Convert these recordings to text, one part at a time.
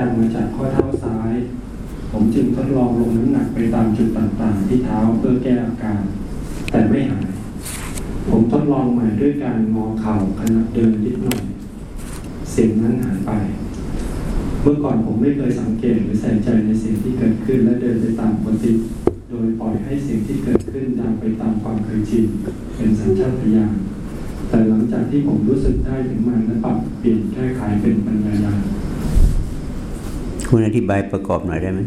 ดังมาจากข้อเท้าซ้าย ผมจึงทดลองลงน้ำหนักไปตามจุดต่างๆ ที่เท้าเพื่อแก้อาการ แต่ไม่หาย ผมทดลองใหม่ด้วยการงอเข่าขณะเดินนิดหน่อย เสียงนั้นหายไป เมื่อก่อนผมไม่เคยสังเกตหรือใส่ใจในเสียงที่เกิดขึ้นและเดินไปตามปกติโดยปล่อยให้เสียงที่เกิดขึ้นดังไปตามความเคยชินเป็นสัญชาตญาณแต่หลังจากที่ผมรู้สึกได้ถึงมันและปรับเปลี่ยนแก้ไขเป็นปัญญาญาณ คุณอธิบายประกอบหน่อยได้ไหม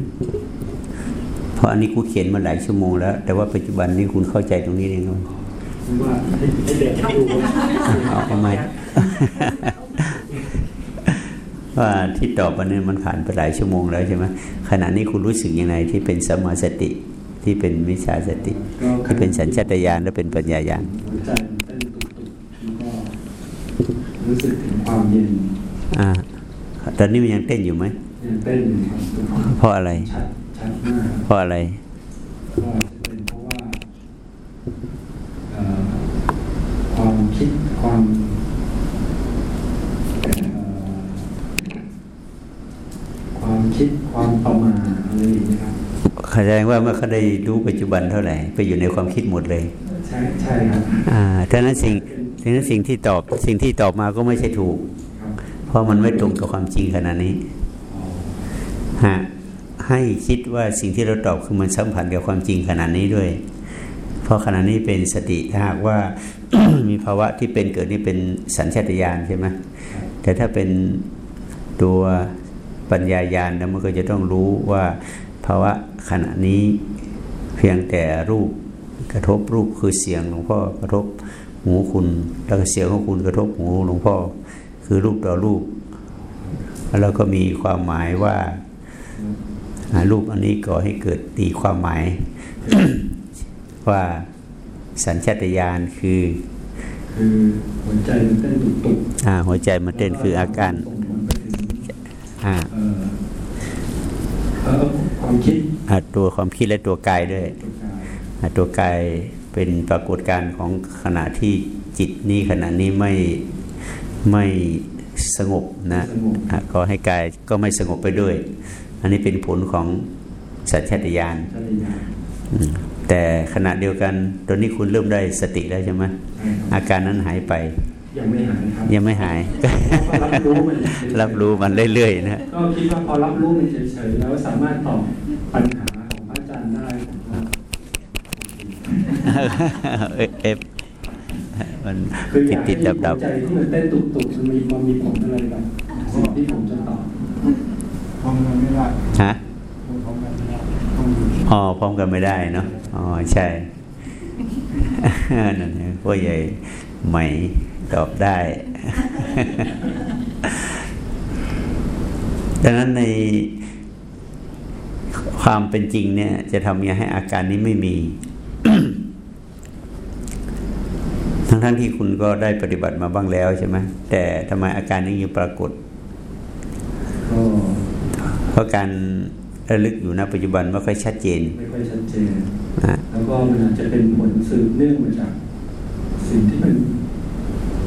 เพราะอันนี้กูเขียนมาหลายชั่วโมงแล้ว แต่ว่าปัจจุบันนี้คุณเข้าใจตรงนี้เองไหมว่าให้ให้เด็กดูว่าเอาเอาไหมว่าที่ตอบวันนี้มันผ่านไปหลายชั่วโมงแล้วใช่ไหมขณะนี้คุณรู้สึกยังไงที่เป็นสัมมาสติที่เป็นมิจฉาสติก็ที่เป็นสัญชาตญาณและเป็นปัญญาญาณหัวใจมันเต้นตุกๆแล้วก็รู้สึกถึงความเย็นอ่าตอนนี้มันยังเต้นอยู่ไหมยัง เต้นอยู่ครับเพราะอะไรชัดชัดมากเพราะอะไรก็จะเป็นเพราะว่าเอ่อความคิดความเอ่อความคิดความประมาทอะไรอย่างนี้ยครับแสดงว่าเมื่อเขาได้รู้ปัจจุบันเท่าไหร่ ไปอยู่ในความคิดหมดเลย ใช่ใช่ครับอ่าฉะนั้นสิ่งฉะนั้นสิ่งที่ตอบสิ่งที่ตอบมาก็ไม่ใช่ถูกครับเพราะมันไม่ตรงกับความจริงขนาดนี้อ๋อ ฮะให้คิดว่าสิ่งที่เราตอบคือมันสัมพันธ์กับความจริงขนาดนี้ด้วย เพราะขณะนี้เป็นสติถ้าหากว่ามีภาวะที่เป็นเกิดนี่เป็นสัญชาตญาณใช่ไหมแต่ถ้าเป็นตัวปัญญาญาณแล้วมันก็จะต้องรู้ว่าภาวะขณะนี้เพียงแต่รูปกระทบรูปคือเสียงหลวงพ่อกระทบหูคุณ แล้วก็เสียงของคุณกระทบหูหลวงพ่อคือรูปต่อรูป แล้วก็มีความหมายว่า รูปอันนี้ก่อให้เกิดตีความหมาย ว่าสัญชาตญาณคือ คือหัวใจมันเต้นตุกอ่า หัวใจมันเต้นคืออาการส่งผลไปถึงอ่าเอ่อเอ่อความคิดอ่าตัวความคิดและตัวกายด้วยตัวกายอ่าตัวกายเป็นปรากฏการณ์ของขณะที่จิตนี้ขณะนี้ไม่ไม่สงบนะสงบอะก็ให้กายก็ไม่สงบไปด้วย อันนี้เป็นผลของสัญชาตญาณชาติญาณอืมแต่ขณะเดียวกันตอนนี้คุณเริ่มได้สติแล้วใช่ไหมใช่ครับอาการนั้นหายไป ยังไม่หายครับยังไม่หายก็รับรู้มันเฉยๆรับรู้มันเรื่อยๆนะก็คิดว่าพอรับรู้มันเฉยๆแล้วสามารถตอบปัญหาของพระอาจารย์ได้ผมก็เอฟเอฟมันคืออติดยากติให้ดดับหัดัวบใจที่มันเต้นตุกๆมันมีมันมีผลอะไรกับสิ่งที่ผมจะตอบ ทำงานไม่ได้ฮะทำงานไม่ได้ต้องอยู่อ๋อพร้อมกันไม่ได้เนาะอ๋อใช่นั่นไงพ่อใหญ่ใหม่ตอบได้ดังนั้นในความเป็นจริงเนี่ย จะทำยังไงให้อาการนี้ไม่มี ทั้งทั้งๆที่คุณก็ได้ปฏิบัติมาบ้างแล้วใช่ไหมแต่ทำไมอาการนี้ยังปรากฏก็ เพราะการระลึกอยู่ณปัจจุบันไม่ค่อยชัดเจน ไม่ค่อยชัดเจนนะแล้วก็มันอาจจะเป็นผลสืบเนื่องมาจาก สิ่งที่มัน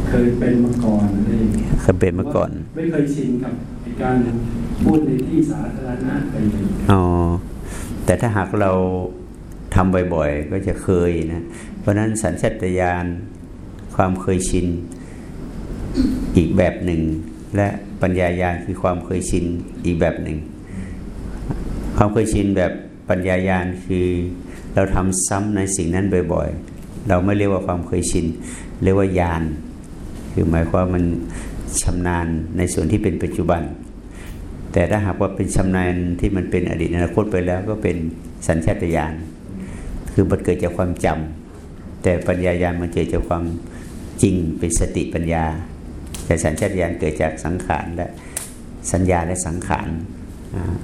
เคยเป็นมาก่อนอะไรอย่างเงี้ยเคยเป็นมาก่อน ไม่เคยชินกับการพูดในที่สาธารณะอะไรอย่างเงี้ยอ๋อ แต่ถ้าหากเราทำบ่อยๆ ก็จะเคยนะ เพราะฉะนั้นสัญชาตญาณความเคยชินอีกแบบหนึ่ง และปัญญาญาณคือความเคยชินอีกแบบหนึ่ง ความเคยชินแบบปัญญาญาณคือเราทำซ้ำในสิ่งนั้นบ่อยๆ เราไม่เรียกว่าความเคยชิน เรียกว่าญาณคือหมายความว่ามันชำนาญในส่วนที่เป็นปัจจุบัน แต่ถ้าหากว่าเป็นชำนาญที่มันเป็นอดีตอนาคตไปแล้วก็เป็นสัญชาตญาณ คือมันเกิดจากความจำแต่ปัญญาญาณมันเกิดจากความจริงเป็นสติปัญญา แต่สัญชาตญาณเกิดจากสังขารและสัญญาและสังขารอ่า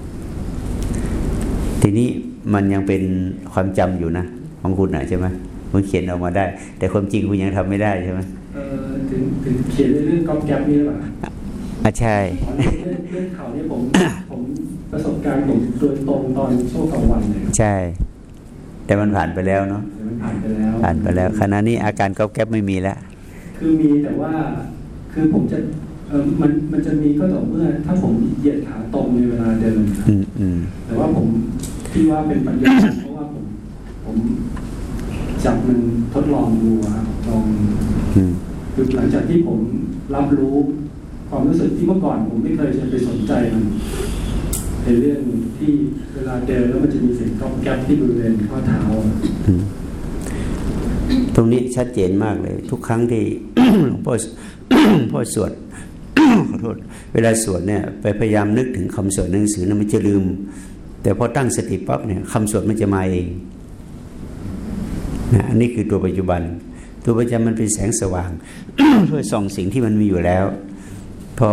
ทีนี้มันยังเป็นความจำอยู่นะ ของคุณนะใช่ไหมคุณเขียนออกมาได้ แต่ความจริงคุณยังทำไม่ได้ใช่ไหมเออถึงถึงเขียนเรื่องก๊อปแก๊ปนี่หรือเปล่าอะใช่อ๋อเรื่องเรื่องข่าวเนี่ยผมผมประสบการณ์ผมโดยตรงตอนช่วงกลางวันเลยครับใช่ แต่มันผ่านไปแล้วเนาะแต่มันผ่านไปแล้วผ่านไปแล้วขณะนี้อาการก๊อบแก๊บไม่มีแล้วคือมีแต่ว่าคือผมจะเออมันมันจะมีก็ต่อเมื่อ ถ้าผมเหยียดขาตรงในเวลาเดินครับอืมอืมแต่ว่าผม ที่ว่าเป็นปัญญาเพราะว่าผมผมจับมันทดลองดูครับลองอืมคือหลังจากที่ผมรับรู้ความรู้สึกที่เมื่อก่อนผมไม่เคยจะไปสนใจมันในเรื่องที่เวลาเดินแล้วมันจะมีเสียงก๊อบแก๊บที่บริเวณข้อเท้าอะอืมตรงนี้ชัดเจนมากเลย ทุกครั้งที่หลวงพ่อหลวงพ่อสวดขอโทษ เวลาสวดเนี่ย ไปพยายามนึกถึงคำสวดในหนังสือนะมันจะลืม แต่พอตั้งสติปั๊บเนี่ยคำสวดมันจะมาเองนะอันนี้คือตัวปัจจุบัน ตัวปัจจุบันมันเป็นแสงสว่างเพื่อส่องสิ่งที่มันมีอยู่แล้ว พอ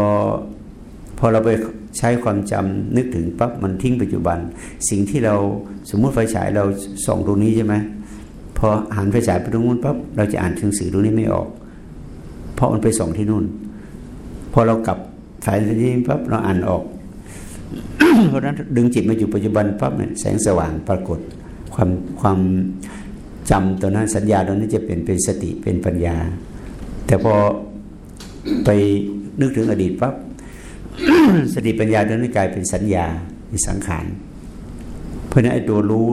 พอเราไปใช้ความจำนึกถึงปั๊บมันทิ้งปัจจุบัน สิ่งที่เราสมมุติไฟฉายเราส่องตรงนี้ใช่ไหมพอหันไฟฉายไปตรงนู้นปั๊บเราจะอ่านหนังสือตรงนี้ไม่ออก เพราะมันไปส่องที่นู่น พอเรากลับสายที่นี้ปั๊บเราอ่านออก เพราะนั้นดึงจิตมาอยู่ปัจจุบันปั๊บเนี่ยแสงสว่างปรากฏความความจำตัวนั้นสัญญาตัวนั้นจะเป็นเป็นสติเป็นปัญญา แต่พอไปนึกถึงอดีตปั๊บสติปัญญาตัวนั้นกลายเป็นสัญญาเป็นสังขารเพราะฉะนั้นไอ้ตัวรู้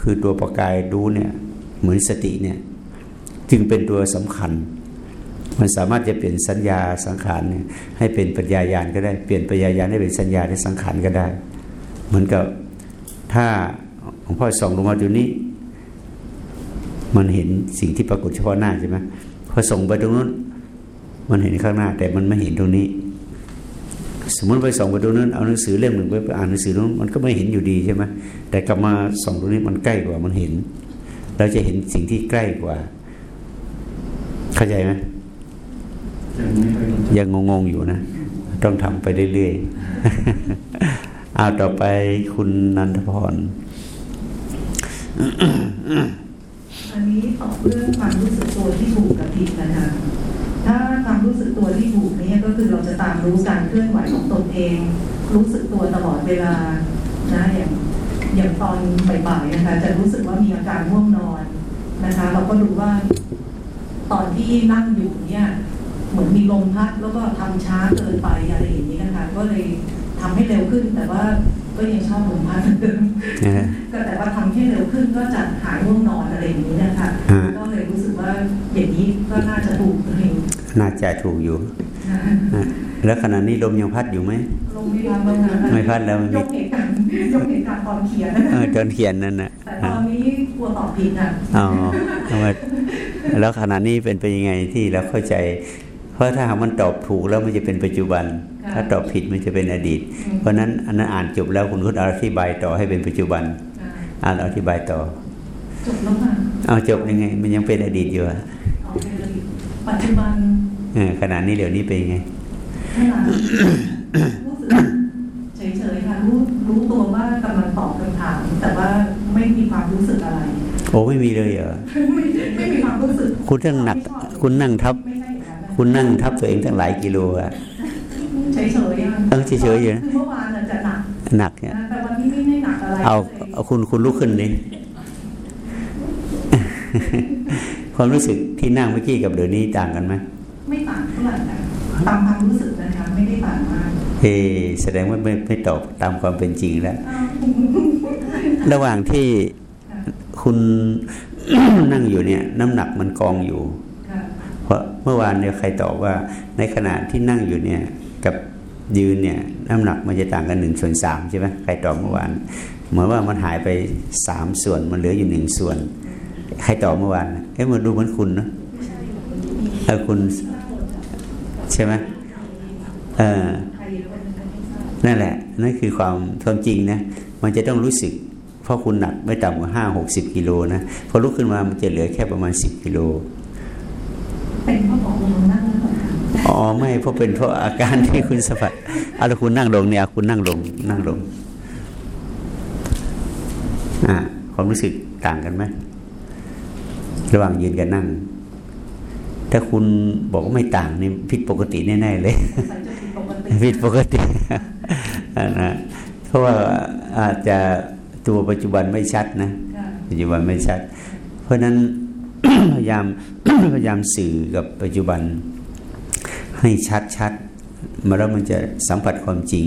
คือตัวประกายรู้เนี่ยเหมือนสติเนี่ยจึงเป็นตัวสำคัญ มันสามารถจะเปลี่ยนสัญญาสังขารให้เป็นปัญญาญาณก็ได้เปลี่ยนปัญญาญาณให้เป็นสัญญาในสังขารก็ได้ เหมือนกับถ้าหลวงพ่อส่องลงมาดูนี้ มันเห็นสิ่งที่ปรากฏเฉพาะหน้าใช่ไหมพอส่งไปตรงนู้น มันเห็นข้างหน้า แต่มันไม่เห็นตรงนี้ สมมติไปส่องไปตรงนั้นเอาหนังสือเล่มหนึ่งไปไปอ่านหนังสือนู้นมันก็ไม่เห็นอยู่ดีใช่ไหมแต่กลับมาส่องตรงนี้มันใกล้กว่ามันเห็น เราจะเห็นสิ่งที่ใกล้กว่า เข้าใจไหม ยังไม่เคยสนใจยังงงๆอยู่นะ ต้องทำไปเรื่อยๆเอาต่อไปคุณนันทพรอันนี้ตอบเรื่องความรู้สึกตัวที่ถูกกับผิดนะคะถ้าความรู้สึกตัวที่ถูกเนี่ยก็คือเราจะตามรู้การเคลื่อนไหวของตนเอง รู้สึกตัวตลอดเวลานะอย่างอย่างตอนบ่ายๆนะคะ จะรู้สึกว่ามีอาการง่วงนอนนะคะ เราก็รู้ว่า ตอนที่นั่งอยู่เนี่ย เหมือนมีลมพัดแล้วก็ทำช้าเกินไปอะไรอย่างนี้นะคะ ก็เลยทำให้เร็วขึ้น แต่ว่าก็ยังชอบลมพัดเหมือนเดิมนะฮะก็แต่ว่าทำให้เร็วขึ้นก็จะหายง่วงนอนอะไรอย่างนี้นะคะฮะก็เลยรู้สึกว่าอย่างนี้ก็น่าจะถูกตัวเองน่าจะถูกอยู่นะนะแล้วขณะนี้ลมยังพัดอยู่ไหมลงไม่พัดแล้วนะไม่พัดแล้วมันมียกเหตุการณ์ยกเหตุการณ์ตอนเขียนเออตอนเขียนนั่นนะแต่ตอนนี้กลัวตอบผิดอะอ๋อเอามาแล้วขณะนี้เป็นไปยังไงที่เราเข้าใจ เพราะถ้าหากมันตอบถูกแล้วมันจะเป็นปัจจุบัน ถ้าตอบผิดมันจะเป็นอดีต เพราะฉะนั้นอันนั้นอ่านจบแล้วคุณคุณอธิบายต่อให้เป็นปัจจุบัน อ่าอ่านอธิบายต่อจบแล้วค่ะเอาจบยังไง มันยังเป็นอดีตอยู่อะเอาไปเลยปัจจุบันเออขณะนี้เดี๋ยวนี้เป็นยังไงขนาดรู้สึกเฉยๆค่ะรู้รู้ตัวว่ากำลังตอบคำถามแต่ว่าไม่มีความรู้สึกอะไร โอ้ไม่มีเลยเหรอไม่ไม่มีความรู้สึก คุณนั่งหนัก คุณนั่งทับ คุณนั่งทับตัวเองตั้งหลายกิโลอะเฉยๆอะเออเฉยๆอยู่นะคือเมื่อวานน่ะจะหนักหนักเนี่ยนะแต่วันนี้ไม่ได้หนักอะไรเอาลยเอาคุณคุณลุกขึ้นดิความรู้สึกที่นั่งเมื่อกี้กับเดี๋ยวนี้ต่างกันไหมไม่ต่างเท่าไหร่นะตามความรู้สึกนะคะไม่ได้ต่างมากเฮ้แสดงว่าไม่ไม่ตอบตามความเป็นจริงแล้วอ้าวระหว่างที่คุณนั่งอยู่เนี่ย น้ำหนักมันกองอยู่ค่ะเพ ราะเมื่อวานเนี่ยใครตอบว่าในขณะที่นั่งอยู่เนี่ยกับยืนเนี่ยน้ำหนักมันจะต่างกันหนึ่งส่วนสามใช่ไหมใครตอบเมื่อวานเหมือนว่ามันหายไปสามส่วนมันเหลืออยู่หนึ่งส่วน ใครตอบเมื่อวานเอ๊ะมันดูเหมือนคุณนะเออคุณใช่ไหมเออนั่นแหละนั่นคือความความจริงนะมันจะต้องรู้สึก เพราะคุณหนักไม่ต่ำกว่าห้าหกสิบกิโลนะพอลุกขึ้นมามันจะเหลือแค่ประมาณสิบกิโล เป็นเพราะบอกลงนั่งแล้วเหรอคะอ๋อไม่เพราะเป็นเพราะอาการที่คุณสะบัดเอาแล้วคุณนั่งลงเนี่ยคุณนั่งลงนั่งลงอ่าความรู้สึกต่างกันไหมระหว่างยืนกับนั่ง ถ้าคุณบอกว่าไม่ต่างนี่ผิดปกติแน่ๆเลยใส่จะผิดปกติผิดปกติอ่านะเพราะว่าอาจจะตัวปัจจุบันไม่ชัดนะค่ะปัจจุบันไม่ชัด เพราะฉะนั้นพยายาม พยายามสื่อกับปัจจุบันให้ชัดชัดมาแล้วมันจะสัมผัสความจริง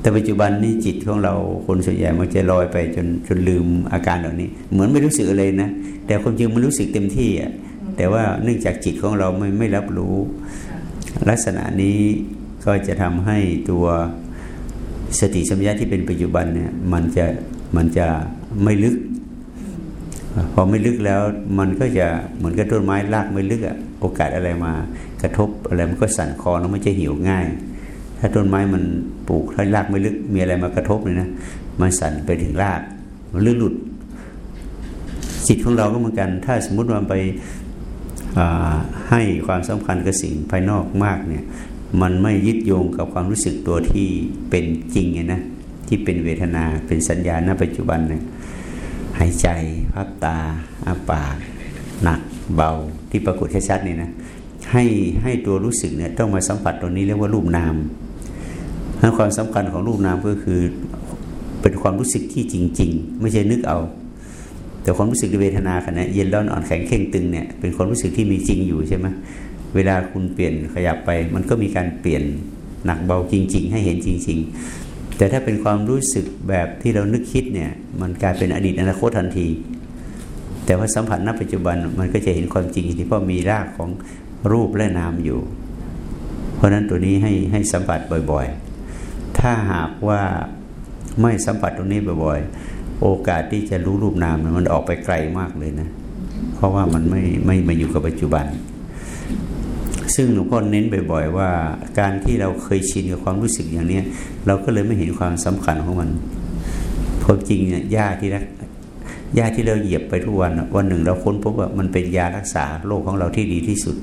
แต่ปัจจุบันนี้จิตของเราคนส่วนใหญ่มันจะลอยไปจนจนลืมอาการเหล่านี้ เหมือนไม่รู้สึกอะไรนะ แต่ความจริงมันรู้สึกเต็มที่อะแต่ว่าเนื่องจากจิตของเราไม่ไม่รับรู้ ลักษณะนี้ก็จะทำให้ตัวสติสัมปชัญญะที่เป็นปัจจุบันเนี่ยมันจะมันจะไม่ลึก พอไม่ลึกแล้วมันก็จะเหมือนกับต้นไม้รากไม่ลึกอะโอกาสอะไรมากระทบอะไรมันก็สั่นคลอนแล้วมันจะหิวง่าย ถ้าต้นไม้มันปลูกถ้ารากไม่ลึกมีอะไรมากระทบเลยนะมันสั่นไปถึงรากมันลื่นหลุดจิตของเราก็เหมือนกัน ถ้าสมมุติว่าไปให้ความสำคัญกับสิ่งภายนอกมากเนี่ยมันไม่ยึดโยงกับความรู้สึกตัวที่เป็นจริงไงนะที่เป็นเวทนาเป็นสัญญาณปัจจุบันเนี่ย หายใจพับตาอาปากหนักเบาที่ปรากฏชัดๆนี่นะให้ให้ตัวรู้สึกเนี่ยต้องมาสัมผัสตรงนี้เรียกว่ารูปนามถ้าความสำคัญของรูปนามก็คือเป็นความรู้สึกที่จริง ๆ ไม่ใช่นึกเอา แต่ความรู้สึกเวทนาขณะเย็นร้อนอ่อนแข็งเข่งตึงเนี่ยเป็นความรู้สึกที่มีจริงอยู่ใช่ไหมเวลาคุณเปลี่ยนขยับไป มันก็มีการเปลี่ยนหนักเบาจริง ๆ ให้เห็นจริง ๆ แต่ถ้าเป็นความรู้สึกแบบที่เรานึกคิดเนี่ย มันกลายเป็นอดีตอนาคตทันที แต่ว่าสัมผัสณปัจจุบันมันก็จะเห็นความจริงที่พราะมีรากของรูปและนามอยู่ เพราะนั้นตัวนี้ให้ให้สัมผัสบ่อยๆ ถ้าหากว่าไม่สัมผัสตรงนี้บ่อยๆ โอกาสที่จะรู้รูปนามมันออกไปไกลมากเลยนะ เพราะว่ามันไม่ไม่มาอยู่กับปัจจุบัน ซึ่งหลวงพ่อเน้นบ่อย ๆ ว่าการที่เราเคยชินกับความรู้สึกอย่างนี้เราก็เลยไม่เห็นความสำคัญของมันควาจริงเนี่ยยาที่รักยาที่เราเหยียบไปทุกวันวันหนึ่งเราค้นพบว่ามันเป็นยารักษาโรคของเราที่ดีที่สุด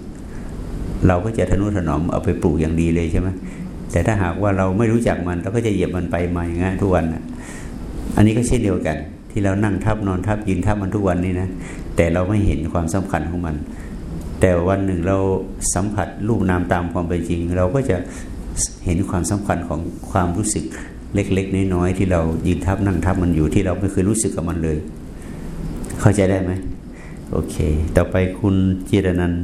เราก็จะทนุถนอมเอาไปปลูกอย่างดีเลยใช่ไหมแต่ถ้าหากว่าเราไม่รู้จักมันเราก็จะเหยียบมันไปมาอย่างนั้นทุกวันอันนี้ก็เช่นเดียวกัน ที่เรานั่งทับนอนทับยืนทับมันทุกวันนี้นะแต่เราไม่เห็นความสำคัญของมัน แต่วันหนึ่งเราสัมผัสรูปนามตามความเป็นจริง เราก็จะเห็นความสำคัญของความรู้สึกเล็ก ๆ น้อยๆที่เรายืนทับนั่งทับมันอยู่ที่เราไม่เคยรู้สึกกับมันเลย เข้าใจได้ไหมโอเค ต่อไปคุณจิรนันท์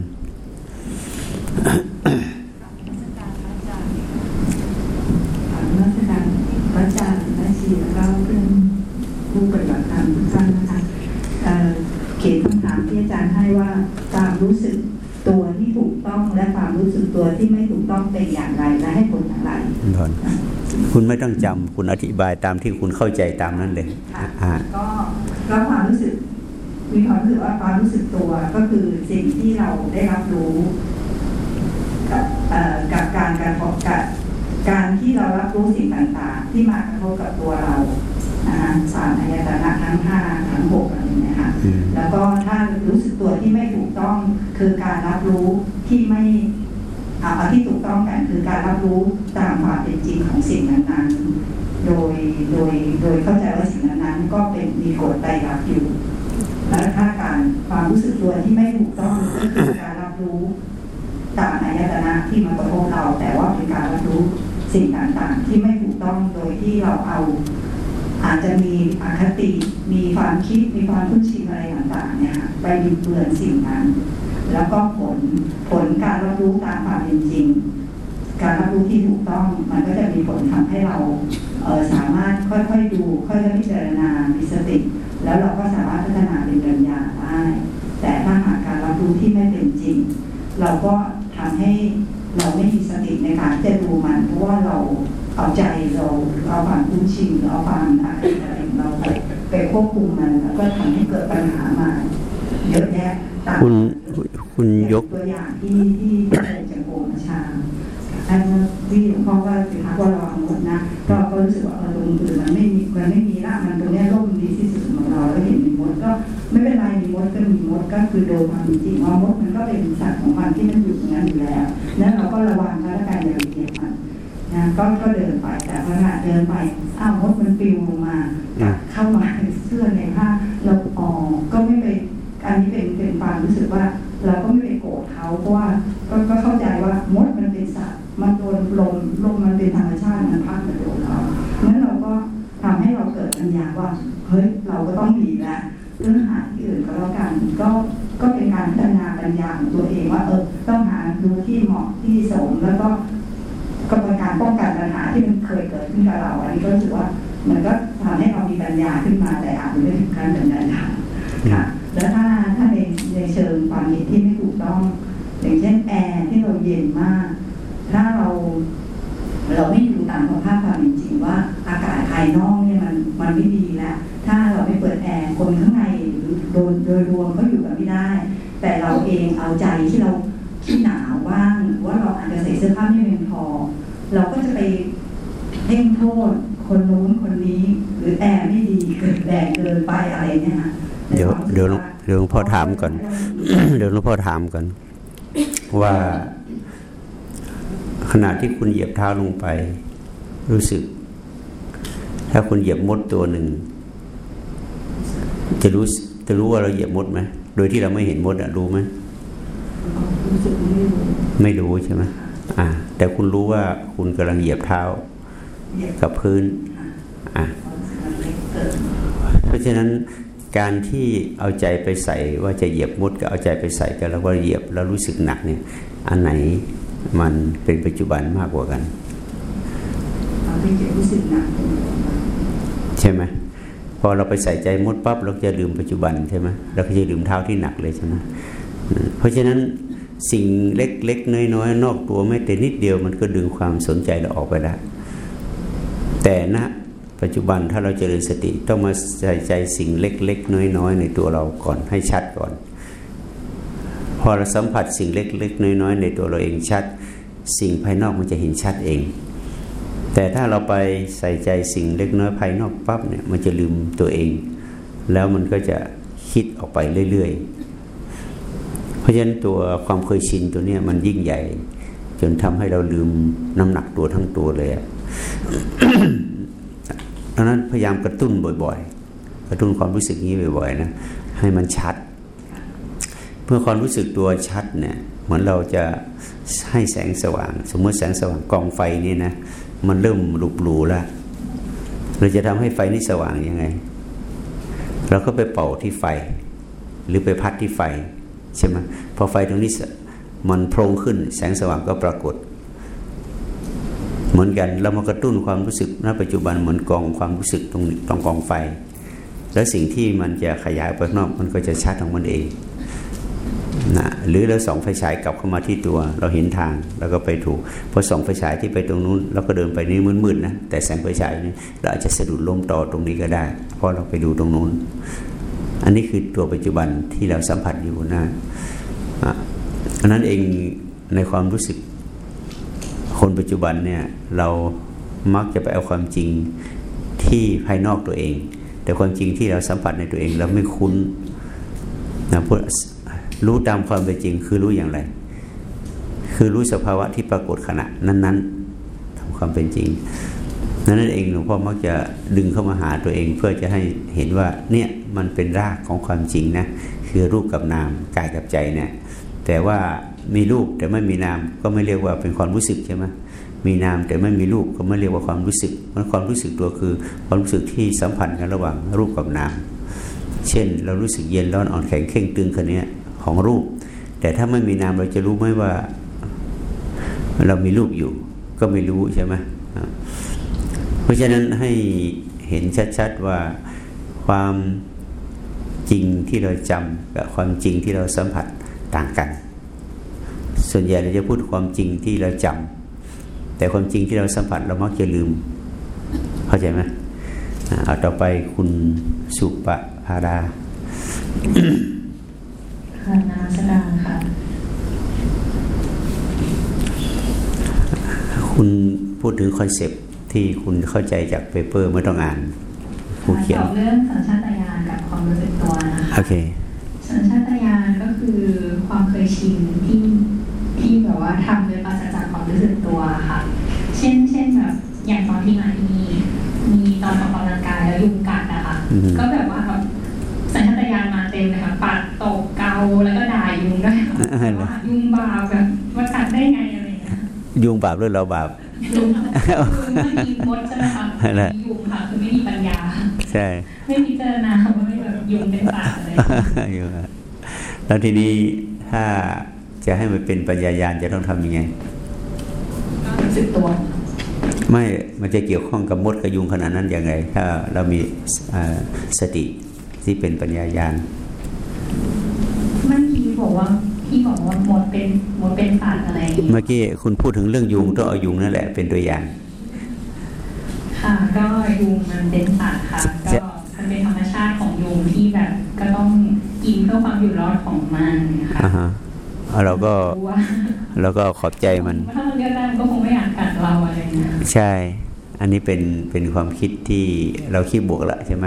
รัชการพระอาจารย์และชีแล้วก็เพื่อนผู้ปฏิบัติธรรมทุกท่านนะคะเขียนคำถามที่อาจารย์ให้ว่าความรู้สึกตัวที่ถูกต้องและความรู้ สึกตัวที่ไม่ถูกต้องเป็นอย่างไรและให้ผลอย่างไรคุณไม่ต้องจำคุณอธิบายตามที่คุณเข้าใจตามนั้นเลยค่ะก็ก็ความรู้สึกมีความรู้สึกว่าความรู้สึกตัวก็คือสิ่งที่เราได้รับรู้กับกับการการพบกับการที่เรารับรู้สิ่งต่างๆ ที่มากระทบกับตัวเรานะคะสารอายตนะทั้งห้าทั้งหกอะไรอย่างเงี้ยค่ะแล้วก็ถ้ารู้สึกตัวที่ไม่ถูกต้องคือการรับรู้ที่ไม่ เอาที่ถูกต้องกันคือการรับรู้ตามความเป็นจริงของสิ่งนั้นๆ โดยโดยโดยเข้าใจว่าสิ่งนั้นๆ ก็เป็นมีกฎไตรลักษณ์อยู่ และถ้าการความรู้สึกตัวที่ไม่ถูกต้องก็คือการรับรู้ตามอายตนะที่มากระทบเรา แต่ว่าเป็นการรับรู้สิ่งต่างๆ ที่ไม่ถูกต้องโดยที่เราเอา อาจจะมีอคติมีความคิดมีความคุ้นชินอะไรต่างๆเนี่ยไปบิดเบือนสิ่งนั้น แล้วก็ผลผลการรับรู้ตามความเป็นจริง การรับรู้ที่ถูกต้องมันก็จะมีผลทำให้เราเสามารถค่อยๆดู ค่อยๆพิจารณามีสติ แล้วเราก็สามารถพัฒนาเป็นปัญญาได้แต่ถ้าหากการรับรู้ที่ไม่เป็นจริง เราก็ทำให้เราไม่มีสติในการจะดูมันเพราะว่าเราเอาใจเราเอาความคุ้นชินเอาความอะไรเราไปไปควบคุมมันแล้วก็ทำให้เกิดปัญหามาเยอะแยะ คุณคุณยกตัวอย่างที่ที่จากโกมชาท่านที่หลวงพ่อก็ถือว่าเราหมดนะก็ก็รู้สึกว่าเออตรงอื่นมันไม่มีมันไม่มีละมันตรงนี้ร่มดีที่สุดของเราแล้วเห็นมีมดก็ไม่เป็นไรมีมดก็มีมดก็คือโดยความจริงว่ามดมันก็เป็นสัตว์ของมันที่มันอยู่ตรงนั้นอยู่แล้วนั้นเราก็ระวังแล้วกันอย่าเกลียดมันนะก็ก็เดินไปแต่ขณะเดินไปอ้าวมดมันปลิวลงมา เข้ามาเสื้อในผ้าเราอ๋อก็ไม่ไปอันนี้เป็น รู้สึกว่าเราก็ไม่ไปโกรธเขาเพราะว่าก็ก็เข้าใจว่ามดมันเป็นสัตว์มันโดนลมลมมันเป็นธรรมชาติมันพัดมาโดนเรางั้นเราก็ทำให้เราเกิดปัญญาว่าเฮ้ยเราก็ต้องหนีแล้วเรื่องหาที่อื่นก็แล้วกันก็ก็เป็นการพัฒนาปัญญาของตัวเองว่าเออต้องหาดูที่เหมาะที่สมแล้วก็กระบวนการป้องกันปัญหาที่มันเคยเกิดขึ้นกับเราอันนี้ก็รู้สึกว่ามันก็ทำให้เรามีปัญญาขึ้นมาแต่อาจจะไม่ถึงขั้นเหมือนกันค่ะค่ะแล้วถ้าถ้าในใน เชิงความเห็นที่ไม่ถูกต้อง อย่างเช่นแอร์ที่เราเย็นมาก ถ้าเราเราไม่ดูตามสภาพความเป็นจริงว่าอากาศภายนอกเนี่ยมันมันไม่ดีแล้ว ถ้าเราไม่เปิดแอร์คนข้างในโดยโดยรวมก็อยู่กันไม่ได้ แต่เราเองเอาใจที่เราที่หนาวบ้างว่าเราอาจจะใส่เสื้อผ้าไม่เพียงพอ เราก็จะไปเพ่งโทษคนนู้นคนนี้ หรือแอร์ไม่ดีเกิดแดดเกินไปอะไรเนี่ยค่ะ เดี๋ยวเดี๋ยวเดี๋ยวหลวงพ่อถามก่อนเดี๋ยวหลวงพ่อถามก่อนว่าขณะที่คุณเหยียบเท้าลงไป รู้สึก ถ้าคุณเหยียบมดตัวหนึ่ง จะรู้จะรู้ว่าเราเหยียบมดไหมโดยที่เราไม่เห็นมดอะรู้ไหมไม่รู้ใช่ไหมอ่า แต่คุณรู้ว่าคุณกำลังเหยียบเท้ากับพื้น อ่าเพราะฉะนั้น การที่เอาใจไปใส่ว่าจะเหยียบมดกับเอาใจไปใส่กันแล้วว่าเหยียบแล้วรู้สึกหนักเนี่ยอันไหนมันเป็นปัจจุบันมากกว่ากันเราไม่เก็บรู้สึกหนักเป็นใช่ไหมพอเราไปใส่ใจมดปั๊บเราจะลืมปัจจุบันใช่ไหมเราก็จะลืมเท้าที่หนักเลยใช่ไหมอืมเพราะฉะนั้นสิ่งเล็กๆน้อยๆนอกตัวไม่แต่นิดเดียวมันก็ดึงความสนใจเราออกไปได้แต่ณ ปัจจุบันถ้าเราเจริญสติต้องมาใส่ใจสิ่งเล็ก ๆ น้อย ๆ ในตัวเราก่อนให้ชัดก่อน พอเราสัมผัสสิ่งเล็ก ๆ น้อย ๆ ในตัวเราเองชัด สิ่งภายนอกมันจะเห็นชัดเอง แต่ถ้าเราไปใส่ใจสิ่งเล็กน้อยภายนอกปั๊บเนี่ยมันจะลืมตัวเอง แล้วมันก็จะคิดออกไปเรื่อย ๆ เพราะฉะนั้นตัวความเคยชินตัวเนี้ยมันยิ่งใหญ่ จนทำให้เราลืมน้ำหนักตัวทั้งตัวเลยอะ ดังนั้นพยายามกระตุ้นบ่อยๆ กระตุ้นความรู้สึกนี้บ่อยๆนะให้มันชัด เพื่อความรู้สึกตัวชัดเนี่ยเหมือนเราจะให้แสงสว่าง สมมติแสงสว่างกองไฟนี่นะมันเริ่มหลุบหลูแล้วเราจะทำให้ไฟนี่สว่างยังไงเราก็ไปเป่าที่ไฟ หรือไปพัดที่ไฟใช่ไหมพอไฟตรงนี้มันโพรงขึ้น แสงสว่างก็ปรากฏ เหมือนกันเรามากระตุ้นความรู้สึกณปัจจุบันเหมือนกองความรู้สึกตรงตรงกองไฟ แล้วสิ่งที่มันจะขยายไปนอกมันก็จะชัดของมันเองนะหรือเราส่องไฟฉายกลับเข้ามาที่ตัว เราเห็นทางแล้วก็ไปถูกพอส่องไฟฉายที่ไปตรงนู้นเราก็เดินไปนี่มืดๆนะแต่แสงไฟฉายนี่เราอาจจะสะดุดล้มต่อตรงนี้ก็ได้ เพราะเราไปดูตรงนู้น อันนี้คือตัวปัจจุบันที่เราสัมผัสอยู่นะอะอันนั้นเองในความรู้สึก คนปัจจุบันเนี่ยเรามักจะไปเอาความจริงที่ภายนอกตัวเอง แต่ความจริงที่เราสัมผัสในตัวเองเราไม่คุ้นนะพูดรู้ตามความเป็นจริงคือรู้อย่างไร คือรู้สภาวะที่ปรากฏขณะนั้นๆทำความเป็นจริงนั่นเองหลวงพ่อมักจะดึงเข้ามาหาตัวเอง เพื่อจะให้เห็นว่าเนี่ยมันเป็นรากของความจริงนะคือรูปกับนามกายกับใจเนี่ยแต่ว่า มีรูปแต่ไม่มีนามก็ไม่เรียกว่าเป็นความรู้สึกใช่ไหมมีนามแต่ไม่มีรูปก็ไม่เรียกว่าความรู้สึกมันความรู้สึกตัวคือ ความรู้สึกที่สัมพันธ์กันระหว่างรูปกับนาม เช่น เรารู้สึกเย็นร้อนอ่อนแข็งเข่งตึงคันนี้ของรูป แต่ถ้าไม่มีนามเราจะรู้ไหมว่า เรามีรูปอยู่ ก็ไม่รู้ใช่ไหมเพราะฉะนั้นให้เห็นชัดๆว่าความจริงที่เราจำกับความจริงที่เราสัมผัสต่างกัน ส่วนใหญ่เราจะพูดความจริงที่เราจำแต่ความจริงที่เราสัมผัสเรามักจะลืม เข้าใจไหมเอาต่อไปคุณสุปภาดาค่ะนาสดารค่ะ คุณพูดถึง concept ที่คุณเข้าใจจาก paper ไม่ต้องอ่านผู้เขียนเกี่ยวเรื่องสัญชาตญาณกับความรู้สึกตัวนะคะโอเคสัญชาตญาณก็คือความเคยชินที่ที่แบบ ว่าทำโดยปราศจากความรู้สึกตัวค่ะ เช่น เช่นแบบอย่างตอนที่มาที่นี่มีตอนออกกำลังกายแล้วยุงกัดนะคะอืมก็แบบว่าแบบสัญชาตญาณมาเต็มเลยค่ะปัดตกเกาแล้วก็ด่ายุงด้วยค่ะว่ายุงบาปแบบว่ากัดได้ไงอะไรอย่างเงี้ยยุงบาปหรือเราบาปยุงคือไม่มีมดใช่ไหมคะนั่นแหละมียุงค่ะคือไม่มีปัญญา ใช่ ไม่พิจารณาว่าไม่แบบยุงเป็นสัตว์อะไรยุงอะแล้วทีนี้ถ้า จะให้มันเป็นปัญญายาณจะต้องทำยังไงก็สสึกตัว ไม่ มันจะเกี่ยวข้องกับมดกับยุงขนาดนั้นยังไง ถ้าเรามีอ่าสติที่เป็นปัญญายาณเมื่อกี้บอกว่าพี่บอกว่ามดเป็นมดเป็นสัตว์อะไรอย่างงี้เมื่อกี้คุณพูดถึงเรื่องยุงต้องเอายุงนั่นแหละเป็นตัวอย่าง ค่ะก็ยุงมันเป็นสัตว์ค่ะจะก็มันเป็นธรรมชาติของยุงที่แบบก็ต้องกินเพื่อความอยู่รอดของมันค่ะอ่าฮะ เอาเราก็รู้ว่าเราก็ขอบใจมันถ้ามันเลือกได้มันก็คงไม่อยากกัดเราอะไรอย่างเงี้ยใช่ อันนี้เป็นเป็นความคิดที่เราคิดบวกละใช่ไหม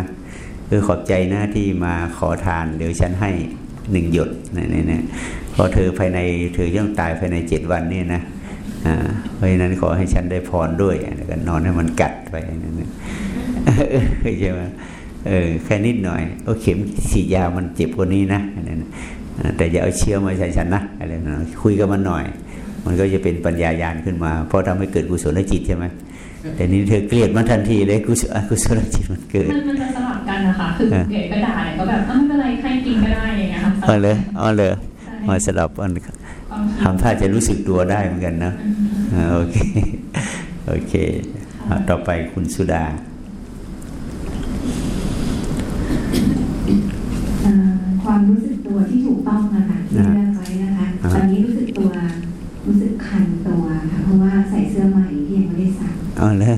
คือขอบใจนะที่มาขอทานเดี๋ยวฉันให้หนึ่งหยดเนี่ยเนี่ยเนี่ยพอเธอภายในเธอต้องตายภายในเจ็ดวันเนี่ยนะอ่าเพราะฉะนั้นขอให้ฉันได้พรด้วยแล้วก็นอนให้มันกัดไปนั่นนะใช่ไหมเออแค่นิดหน่อย โอเข็มฉีดยามันเจ็บกว่านี้นะอันนั้นนะอ่า แต่อย่าเอาเชื้อมาใส่ฉันนะอะไรนะคุยกับมันหน่อย มันก็จะเป็นปัญญายาณขึ้นมา เพราะทำให้เกิดกุศลจิตใช่ไหมแต่นี้เธอเกลียดมันทันทีเลยกุศลอกุศลจิตมันเกิด มันมันจะสลับกันนะคะคือเออเกลียดก็ด่าเนี่ยก็แบบอ้าวไม่เป็นไรใครกินก็ได้อย่างเงี้ยค่ะอ๋อเลยอ๋อเลยใช่มาสลับมันความคิดทำท่าจะรู้สึกตัวได้เหมือนกันนะอ่าโอเคโอเคอ่าต่อไปคุณสุดา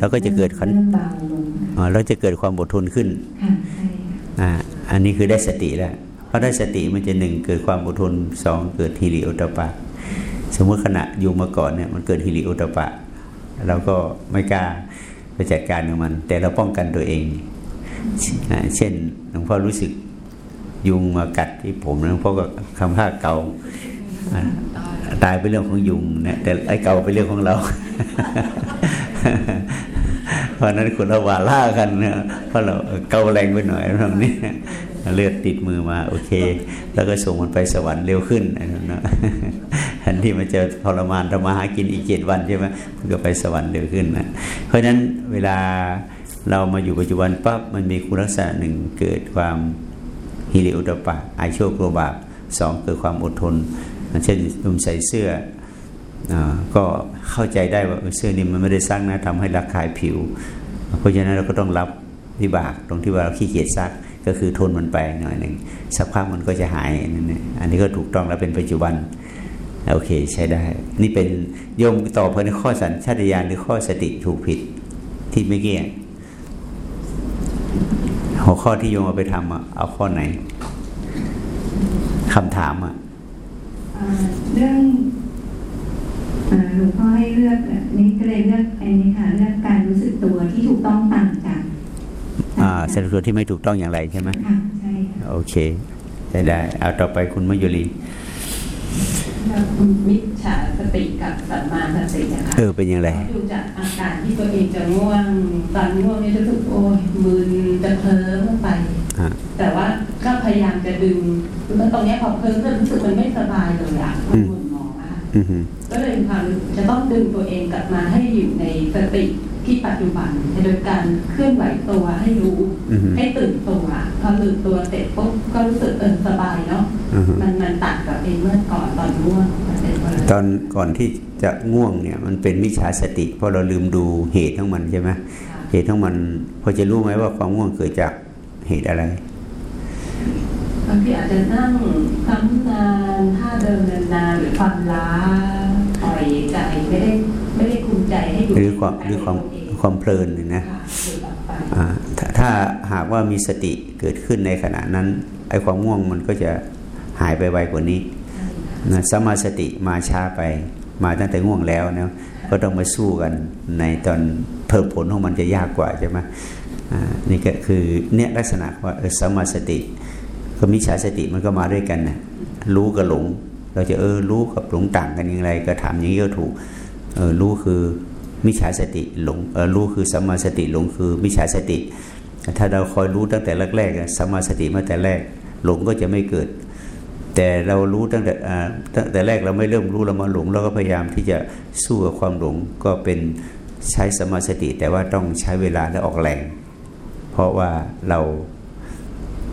เราก็จะเกิดขันเริ่มเบาลงอ๋อเราจะเกิดความอดทนขึ้นค่ะใช่ค่ะอ่าอันนี้คือได้สติแล้วเพราะได้สติมันจะหนึ่งเกิดความอดทนสองเกิดฮิริโอตปปะสมมติขณะอยู่มาก่อนเนี่ยมันเกิดฮิริโอตปปะเราก็ไม่กล้าไปจัดการกับมัน แต่เราป้องกันตัวเองอ่าเช่นหลวงพ่อรู้สึกยุงมากัดที่ผมหลวงพ่อก็คำท่าเกาอ่าตายเป็นเรื่องของยุงนะแต่ไอ้เกาเป็นเรื่องของเรา เพราะนั้นคนละว่าล่ากันเนี่ยเพราะเราเกาแรงไปหน่อยตรงนี้เลือดติดมือมา โอเค แล้วก็ส่งมันไปสวรรค์เร็วขึ้นอันะทันที่มันจะทรมานทำมาหากินอีกเจ็ดวันใช่ไหมมันก็ไปสวรรค์เร็วขึ้นนะเพราะฉะนั้นเวลาเรามาอยู่ปัจจุบันปั๊บมันมีคุณลักษณะหนึ่งเกิดความฮิริโอตปปะไอโชคโกรบาปสองเกิดความอดทนเช่นลุมใส่เสื้อ ก็เข้าใจได้ว่าเสื้อนี้มันไม่ได้ซักนะทำให้ระคายผิว เพราะฉะนั้นเราก็ต้องรับวิบากตรงที่ว่าเราขี้เกียจซักก็คือทนมันไปหน่อยหนึ่งสักพักมันก็จะหายนั่นเองอันนี้ก็ถูกต้องแล้วเป็นปัจจุบันโอเคใช้ได้ นี่เป็นโยมตอบภายในข้อสัญชาตญาณหรือข้อสติถูกผิดที่เมื่อกี้หัวข้อที่โยมเอาไปทำอะเอาข้อไหนคำถามอะเอ่อเรื่อง หลวงพ่อให้เลือกเอ่อนี่ก็เลยเลือกอันนี้ค่ะเลือกการรู้สึกตัวที่ถูกต้องต่างจากอ่าสรุปตัวที่ไม่ถูกต้องอย่างไรใช่ไหมค่ะใช่ค่ะโอเคได้ได้เอาต่อไปคุณมยุรีมิจฉาสติกับสัมมาสติอะค่ะเออเป็นอย่างไรดูจากอาการที่ตัวเองจะง่วงตอนง่วงเนี่ยจะรู้สึกโอ้ยมึนจะเคลิ้มไปอ่าแต่ว่าก็พยายามจะดึงแล้วตรงเนี้ยพอเคลิ้มก็รู้สึกมันไม่สบายเลยอะมัน ก็เลยมีความจะต้องดึงตัวเองกลับมาให้อยู่ในสติที่ปัจจุบันโดยการเคลื่อนไหวตัวให้รู้อือฮึให้ตื่นตัวพอตื่นตัวเสร็จปุ๊บก็รู้สึกเออสบายเนาะอือฮึมันมันตัดกับเองเมื่อก่อนตอนง่วงมันเป็นคนละตอนก่อนที่จะง่วงเนี่ยมันเป็นมิจฉาสติ เพราะเราลืมดูเหตุของมันใช่ไหมเหตุของมันพอจะรู้ไหมว่าความง่วงเกิดจากเหตุอะไร บางทีอาจจะนั่งทำนานท่าเดิมนานๆหรือความล้าปล่อยใจไม่ได้ไม่ได้คุมใจให้อยู่หรือความหรือความในตัวเองความเพลินนี่นะค่ะหรือแบบไปอ่าถ้าถ้าหากว่ามีสติเกิดขึ้นในขณะนั้นไอ้ความง่วงมันก็จะหายไปไวกว่านี้นะสมมาสติมาช้าไป มาตั้งแต่ง่วงแล้วนะก็ต้องมาสู้กันในตอนเพิ่มผลของมันจะยากกว่าใช่ไหมอ่านี่ก็คือเนี่ยลักษณะว่าเออสมมาสติ กับมิจฉาสติมันก็มาด้วยกันนะรู้กับหลง เราจะเออรู้กับหลงต่างกันอย่างไรก็ถามอย่างนี้ก็ถูกเออรู้คือมิจฉาสติหลงเออรู้คือสัมมาสติหลงคือมิจฉาสติ ถ้าเราคอยรู้ตั้งแต่แรกๆสัมมาสติมาแต่แรก หลงก็จะไม่เกิด แต่เรารู้ตั้งแต่อ่าตั้งแต่แรกเราไม่เริ่มรู้เรามาหลงเราก็พยายามที่จะสู้กับความหลงก็เป็นใช้สมมาสติแต่ว่าต้องใช้เวลาและออกแรง เพราะว่าเรา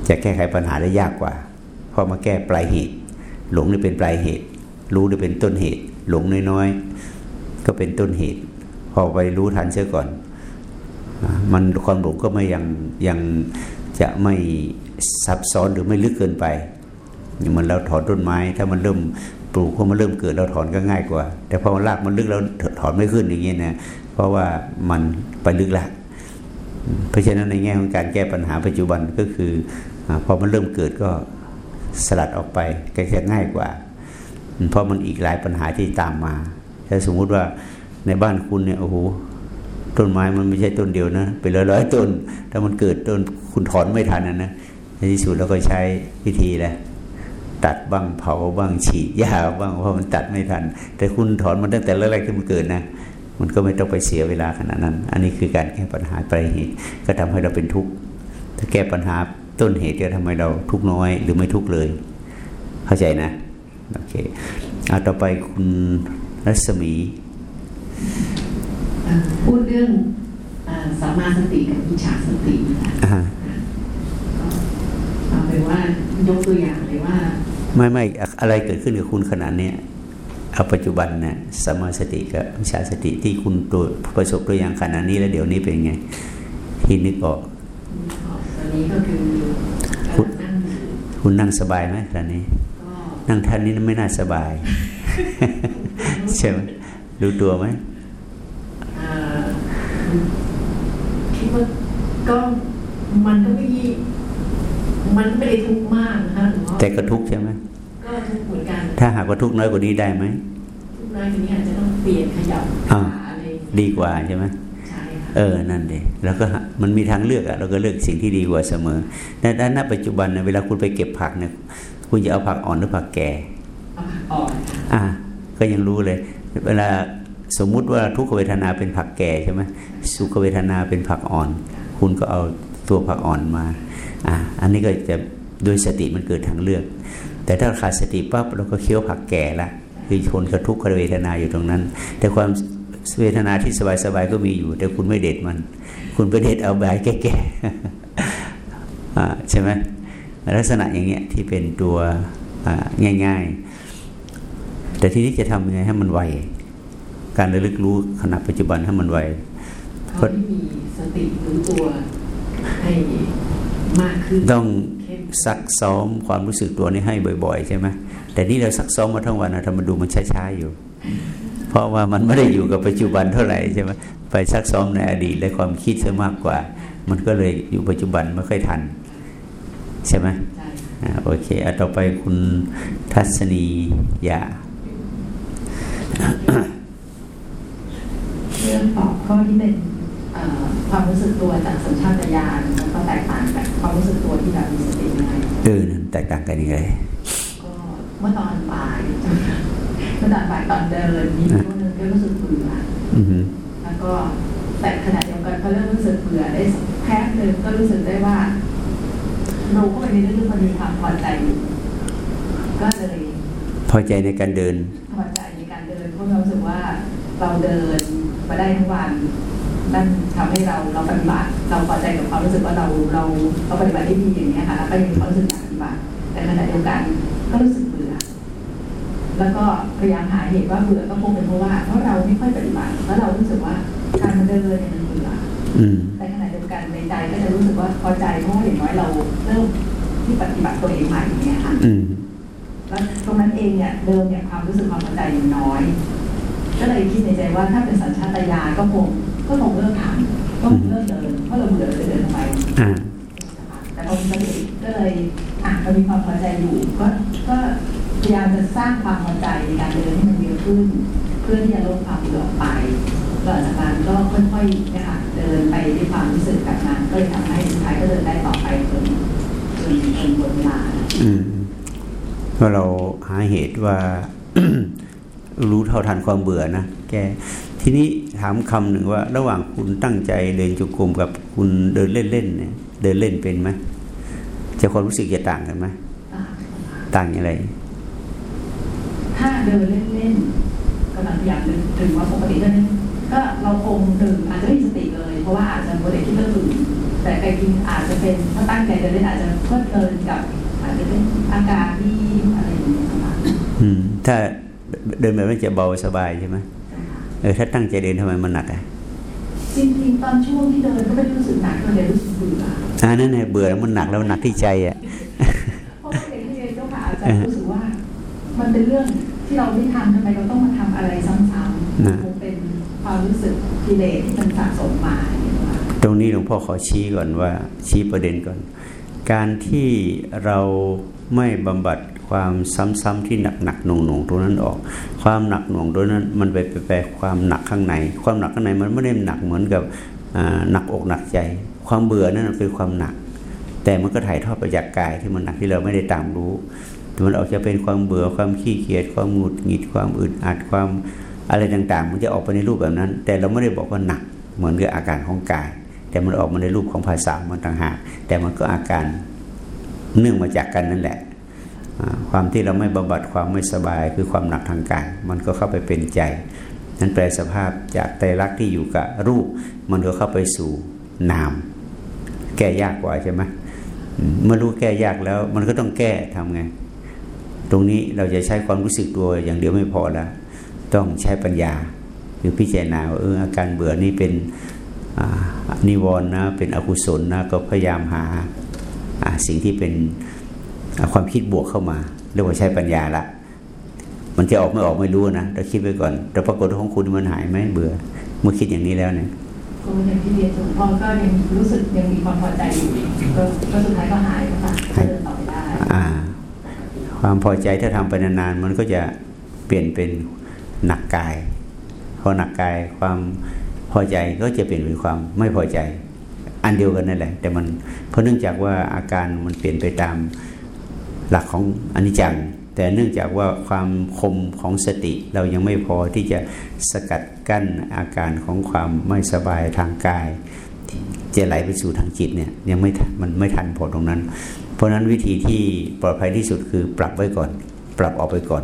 จะแก้ไขปัญหาได้ยากกว่าเพราะมาแก้ปลายเหตุ หลงนี่เป็นปลายเหตุ รู้นี่เป็นต้นเหตุ หลงน้อยๆก็เป็นต้นเหตุ พอไปรู้ทันเสียก่อน มันความหลงก็ไม่ยังยังจะไม่ซับซ้อนหรือไม่ลึกเกินไปอย่างมันเราถอนต้นไม้ ถ้ามันเริ่มปลูกพอมันเริ่มเกิดเราถอนก็ง่ายกว่า แต่พอมันรากมันลึกเราถอนไม่ขึ้นอย่างนี้นะเพราะว่ามันไปลึกละเพราะฉะนั้นในแง่ของการแก้ปัญหาปัจจุบันก็คือ พอมันเริ่มเกิดก็สลัดออกไปก็จะง่ายกว่า เพราะมันอีกหลายปัญหาที่ตามมา ถ้าสมมุติว่าในบ้านคุณเนี่ยโอ้โหต้นไม้มันไม่ใช่ต้นเดียวนะเป็นร้อยร้อยต้น ถ้ามันเกิดต้นคุณถอนไม่ทันนะนะในที่สุดเราก็ใช้วิธีแหละตัดบ้างเผาบ้างฉีดยาบ้างเพราะมันตัดไม่ทัน แต่คุณถอนมันตั้งแต่แรกๆที่มันเกิดนะมันก็ไม่ต้องไปเสียเวลาขนาดนั้น อันนี้คือการแก้ปัญหาปลายเหตุก็ทำให้เราเป็นทุกข์ถ้าแก้ปัญหา ต้นเหตุก็ทำให้เราทุกข์น้อยหรือไม่ทุกข์เลย เข้าใจนะโอเคเอาต่อไปคุณรัศมีเอ่อพูดเรื่องเอ่อสัมมาสติกับมิจฉาสตินะคะอ่าเอาเป็นว่ายกตัวอย่างเลยว่า ไม่ไม่อะไรเกิดขึ้นกับคุณขนาดเนี้ยเอาปัจจุบันนะสมมาสติกับวิชาสติที่คุณตัวประสบตัวอย่างขนาดนี้แล้วเดี๋ยวนี้เป็นไง ที่นึกออกตอ นนี้ก็คือพูดนั่งอยู่คุณนั่งสบายไหมตอนนี้ก็นั่งท่านนี้ไม่น่าสบายใช่ไหมรู้ตัวไหมเอ่อคิดว่าก็มันก็ไม่มันไม่ได้ทุกข์มากนะคะหรือว่าแต่ก็ทุกข์ใช่ไหมก็ทุกข์เหมือนกัน ถ้าหากว่าทุกข์น้อยกว่านี้ได้ไหมทุกข์น้อยทีนี้อาจจะต้องเปลี่ยนขยับอ่าขาอะไรอย่างเงี้ยดีกว่าใช่ไหมใช่ค่ะ เออนั่นเดแล้วก็มันมีทางเลือกอะเราก็เลือกสิ่งที่ดีกว่าเสมอแต่ด้านณปัจจุบันนะเวลาคุณไปเก็บผักเนี่ยคุณจะเอาผักอ่อนหรือผักแก่เอาผักอ่อนค่ะอ่าก็ยังรู้เลย เวลาสมมุติว่าทุกขเวทนาเป็นผักแก่ใช่ไหมสุขเวทนาเป็นผักอ่อน คุณก็เอาตัวผักอ่อนมาอ่าอันนี้ก็จะโดยสติมันเกิดทางเลือก แต่ถ้าขาดสติปั๊บเราก็เคี้ยวผักแก่ละคือคนกับทุกขเวทนาอยู่ตรงนั้น แต่ความ เวทนาที่สบายๆก็มีอยู่ แต่คุณไม่เด็ดมัน คุณไปเด็ดเอาใบแก่ๆอ่าใช่ไหมลักษณะอย่างเงี้ยที่เป็นตัวอ่าง่าย ๆ แต่ทีนี้จะทำยังไงให้มันไวการระลึกรู้ขณะปัจจุบันให้มันไวเขาที่มีสติรู้ตัวให้มากขึ้นต้องเข้มซักซ้อมความรู้สึกตัวนี้ให้บ่อย ๆ ใช่ไหมแต่นี่เราซักซ้อมมาทั้งวันนะทำมันดูมันช้าๆอยู่เพ ราะว่ามันไม่ได้อยู่กับปัจจุบันเท่าไหร่ใช่ไหมไปซักซ้อมในอดีตและความคิดซะมากกว่า มันก็เลยอยู่ปัจจุบันไม่ค่อยทัน ใช่ไหมใช่อ่าโอเคเอาต่อไปคุณทัศนียาเรื่องตอบข้อที่เป็นเอ่อความรู้สึกตัวจากสัญชาตญาณมันก็แตกต่างจากความรู้สึกตัวที่แบบมีสติยังไงเออนั่นแตกต่างกันยังไงก็เมื่อตอนบ่าย เมื่อตอนบ่ายตอนเดินมีช่วงหนึงก็รู้สึกเบื่ออือฮึแล้วก็แต่ขณะเดียวกันพอเริ่มรู้สึกเบื่อได้สักแป๊บหนึ่งก็รู้สึกได้ว่าเราก็ไปในเรื่องมันมีความพอใจอยู่ก็เลยพอใจในการเดิน พอใจในการเดินเพราะเรารู้สึกว่าเราเดินมาได้ทั้งวันนั่นทำให้เราเราปฏิบัติเราพอใจกับความรู้สึกว่าเราเราเราปฏิบัติได้ดีอย่างนี้ยค่ะแล้วก็ยังมีความรู้สึกอยากปฏิบัติแต่ขณะเดียวกันก็รู้สึกเบื่อ แล้วก็พยายามหาเหตุว่าเบื่อก็คงเป็นเพราะว่าเพราะเราไม่ค่อยปฏิบัติแล้วเรารู้สึกว่าการมาเดินเนี่ยมันเบื่ออืมแต่ขณะเดียวกันในใจก็จะรู้สึกว่าพอใจเพราะว่าอย่างน้อยเราเริ่มที่ปฏิบัติตัวเองใหม่อย่างเงี้ยค่ะอืมแล้วตรงนั้นเองเนี่ยเดิมเนี่ยความรู้สึกความพอใจยังน้อย ก็เลยคิดในใจว่าถ้าเป็นสัญชาตญาณก็คงก็คงเลิกทำก็คงเลิกเดินเพราะเราเบื่อเลยเดินทำไมอ่าแต่พอมีสติก็เลยอะเรามีความพอใจอยู่ก็ก็ พยายามจะสร้างความพอใจในการเดินให้มันเยอะขึ้น เพื่อที่จะลดความเบื่อออกไปหลังจากนั้นก็ค่อยๆนะคะเดินไปด้วยความรู้สึกแบบนั้นก็เลยทำให้สุดท้ายก็เดินได้ต่อไปจนจนจนหมดเวลาอืมว่าเราหาเหตุว่ารู้เท่าทันความเบื่อนะแกทีนี้ถามคำหนึ่งว่า ระหว่างคุณตั้งใจเดินจุกรมกับคุณเดินเล่นๆเนี่ยเดินเล่นเป็นไหมจะความรู้สึกจะต่างกันไหมต่างต่างอย่างไร ถ้าเดินเล่นๆกำลังพยายามนึกถึงว่าปกติเดินก็เราคงถึงอาจจะไม่มีสติเลย เพราะว่าอาจจะโมเดลคิดเรื่องอื่นแต่ไกจริงอาจจะเป็นถ้าตั้งใจเดินเล่นอาจจะเพลิดเพลินกับอาจจะเป็นอาการที่อะไรอย่างเงี้ยประมาณนั้นอืมถ้าเดินแบบนั้นจะเบาสบายใช่ไหมเออถ้าตั้งใจเดินทำไมมันหนักอะจริงๆตอนช่วงที่เดินก็ไม่ได้รู้สึกหนักเลยรู้สึกเบื่ออ่านั่นแหละเบื่อแล้วมันหนักแล้วมันหนักที่ใจอะเพราะว่าเด็กที่เรียนเจ้าค่ะอาจจะรู้สึกว่า มันเป็นเรื่องที่เราไม่ทำทำไมเราต้องมาทำอะไรซ้ำๆนะคงเป็นความรู้สึกกิเลสที่มันสะสมมาอย่างเงี้ยค่ะตรงนี้หลวงพ่อขอชี้ก่อนว่า ชี้ประเด็นก่อน การที่เราไม่บำบัดความซ้ำๆที่หนักๆหน่วงๆตรงนั้นออก ความหนักหน่วงตรงนั้น มันไปแปลความหนักข้างใน ความหนักข้างในมันไม่ได้หนักเหมือนกับอ่าหนักอกหนักใจ ความเบื่อนั่นมันเป็นความหนัก แต่มันก็ถ่ายทอดไปจากกายที่มันหนักที่เราไม่ได้ตามรู้ มันออกจะเป็นความเบื่อความขี้เกียจความหงุดหงิดความอึดอัดความอะไรต่างๆ มันจะออกไปในรูปแบบนั้น แต่เราไม่ได้บอกว่าหนักเหมือนกับอาการของกาย แต่มันออกมาในรูปของภาษามันต่างหากแต่มันก็อาการเนื่องมาจากกันนั่นแหละ ความที่เราไม่บำบัดความไม่สบายคือความหนักทางกายมันก็เข้าไปเป็นใจ นั้นแปลสภาพจากไตรลักษณ์ที่อยู่กับรูป มันก็เข้าไปสู่นาม แก้ยากกว่าใช่ไหมเมื่อรู้แก้ยากแล้ว มันก็ต้องแก้ทำไง ตรงนี้เราจะใช้ความรู้สึกตัวอย่างเดียวไม่พอแล้วต้องใช้ปัญญาคือพิจารณาว่าเอออาการเบื่อนี่เป็นอ่านิวรณ์นะเป็นอกุศลนะก็พยายามหาอ่าสิ่งที่เป็นอ่าความคิดบวกเข้ามาเรียกว่าใช้ปัญญาละมันจะออกไม่ออกไม่รู้นะเราคิดไว้ก่อน แต่ปรากฏว่าของคุณมันหายไหมเบื่อเมื่อคิดอย่างนี้แล้วเนี่ยก็อย่างที่เรียนหลวงพ่อก็ยังรู้สึกยังมีความพอใจอยู่ก็ก็สุดท้ายก็หายนะคะก็เดินต่อไปได้อ่า ความพอใจถ้าทำไปนานๆมันก็จะเปลี่ยนเป็นหนักกาย พอหนักกายความพอใจก็จะเปลี่ยนเป็นความไม่พอใจ อันเดียวกันนั่นแหละ แต่มันเพราะเนื่องจากว่าอาการมันเปลี่ยนไปตามหลักของอนิจจังแต่เนื่องจากว่าความคมของสติเรายังไม่พอที่จะสกัดกั้นอาการของความไม่สบายทางกายจะไหลไปสู่ทางจิตเนี่ยยังไม่มันไม่ทันพอตรงนั้น เพราะนั้นวิธีที่ปลอดภัยที่สุดคือปรับไว้ก่อน ปรับออกไปก่อน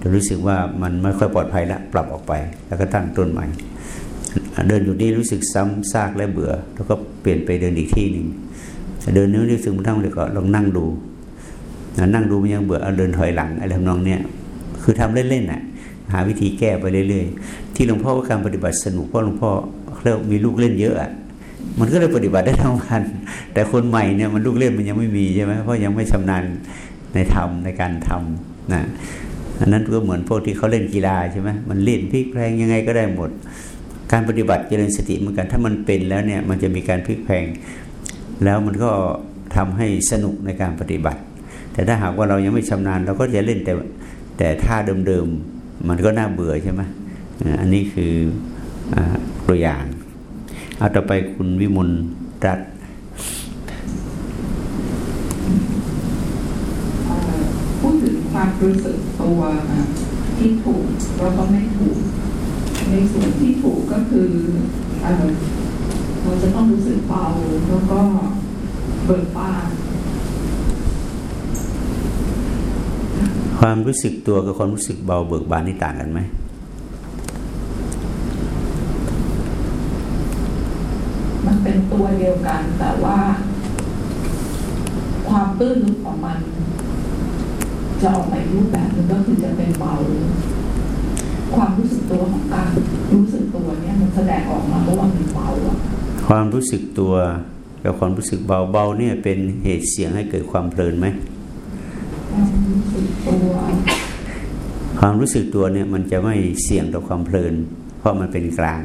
จะรู้สึกว่ามันไม่ค่อยปลอดภัยและปรับออกไป แล้วก็ตั้งต้นใหม่ เดินอยู่นี่รู้สึกซ้ำซากและเบื่อ แล้วก็เปลี่ยนไปเดินอีกที่หนึ่งเดินนี้รู้สึกมันทั้งเลยก็ลองนั่งดูนั่งดูมันยังเบื่อเอาเดินถอยหลังอะไรทำนองเนี้ยคือทำเล่นๆน่ะหาวิธีแก้ไปเรื่อย ๆ ที่หลวงพ่อว่าการปฏิบัติสนุกเพราะหลวงพ่อเรียกมีลูกเล่นเยอะอะ มันก็เลยปฏิบัติได้ทั้งวัน แต่คนใหม่เนี่ยมันลูกเล่นมันยังไม่มีใช่ไหมเพราะยังไม่ชำนาญในธรรมในการทำนะอันนั้นก็เหมือนพวกที่เขาเล่นกีฬาใช่ไหมมันเล่นพลิกแพลงยังไงก็ได้หมด การปฏิบัติเจริญสติเหมือนกัน ถ้ามันเป็นแล้วเนี่ยมันจะมีการพลิกแพลงแล้วมันก็ทำให้สนุกในการปฏิบัติ แต่ถ้าหากว่าเรายังไม่ชำนาญเราก็จะเล่นแต่แต่ท่าเดิมๆมันก็น่าเบื่อใช่ไหมอันนี้คืออตัวอย่าง เอาต่อไปคุณวิมลรัตน์เอ่อพูดถึงความรู้สึกตัวนะที่ถูกแล้วก็ไม่ถูก ในส่วนที่ถูกก็คือเอ่อเราจะต้องรู้สึกเบาแล้วก็เบิกบานความรู้สึกตัวกับความรู้สึกเบาเบิกบานนี่ต่างกันไหม มัน เป็นตัวเดียวกัน แต่ว่า ความตื้นลึกของมัน จะออกมาอีกรูปแบบหนึงก็คือจะเป็นเบา ความรู้สึกตัวของการรู้สึกตัวเนี่ยมันแสดงออกมาเพราะว่ามันเบาอะความรู้สึกตัวกับความรู้สึกเบาเบาเนี่ยเป็นเหตุเสี่ยงให้เกิดความเพลินไหมความรู้สึกตัวความรู้สึกตัวเนี่ยมันจะไม่เสี่ยงต่อความเพลิน เพราะมันเป็นกลาง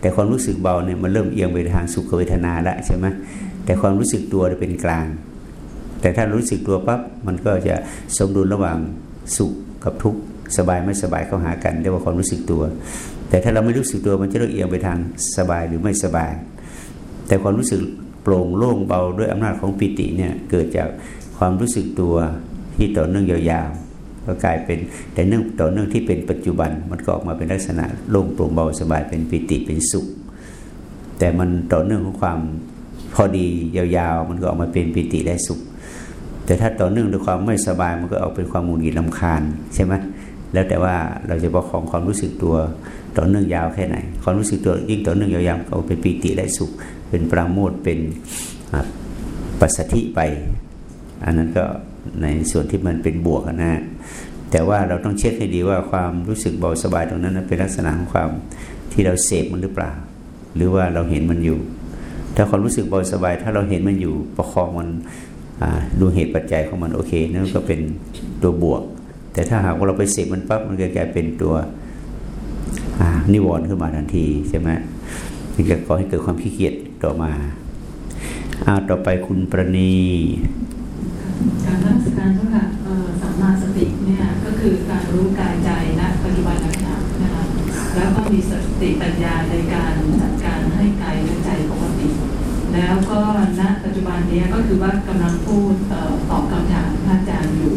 แต่ความรู้สึกเบาเนี่ยมันเริ่มเอียงไปทางสุขเวทนาละใช่ไหมแต่ความรู้สึกตัวเนี่ยเป็นกลาง แต่ถ้ารู้สึกตัวปั๊บมันก็จะสมดุลระหว่างสุขกับทุกข์สบายไม่สบายเข้าหากันเรียกว่าความรู้สึกตัว แต่ถ้าเราไม่รู้สึกตัวมันจะเริ่มเอียงไปทางสบายหรือไม่สบาย แต่ความรู้สึกโปร่งโล่งเบาด้วยอำนาจของปิติเนี่ยเกิดจากความรู้สึกตัวที่ต่อเนื่องยาว ก็กลายเป็นแต่เนื่องต่อเนื่องที่เป็นปัจจุบันมันก็ออกมาเป็นลักษณะโล่งโปร่งเบาสบายเป็นปิติเป็นสุข แต่มันต่อเนื่องของความพอดียาวๆ มันก็ออกมาเป็นปิติและสุข แต่ถ้าต่อเนื่องด้วยความไม่สบายมันก็ออกเป็นความหงุดหงิดลำคาญใช่ไหมแล้วแต่ว่าเราจะประคองความรู้สึกตัวต่อเนื่องยาวแค่ไหน ความรู้สึกตัวยิ่งต่อเนื่องยาวๆก็เป็นปีติและสุข เป็นปราโมทเป็นปัสสธิไป อันนั้นก็ ในส่วนที่มันเป็นบวกนะแต่ว่าเราต้องเช็คให้ดีว่าความรู้สึกเบาสบายตรงนั้นเป็นลักษณะของความที่เราเสพมันหรือเปล่า หรือว่าเราเห็นมันอยู่ ถ้าความรู้สึกเบาสบาย ถ้าเราเห็นมันอยู่ประคองมันดูเหตุปัจจัยของมันโอเคนั่นก็เป็นตัวบวก แต่ถ้าหากว่าเราไปเสพมันปั๊บมันก็กลายเป็นตัวนิวรณ์ขึ้นมาทันทีใช่ไหมมันจะก่อให้เกิดความขี้เกียจต่อมาอ้าวต่อไปคุณประณี การรักษาการเจ้าค่ะสัมมาสติเนี่ยก็คือการรู้กายใจณปัจจุบันนะคะนะคะแล้วก็มีสติปัญญาในการจัดการให้กายและใจปกติ แล้วก็ณปัจจุบันนี้ก็คือว่ากำลังพูดตอบคำถามพระอาจารย์อยู่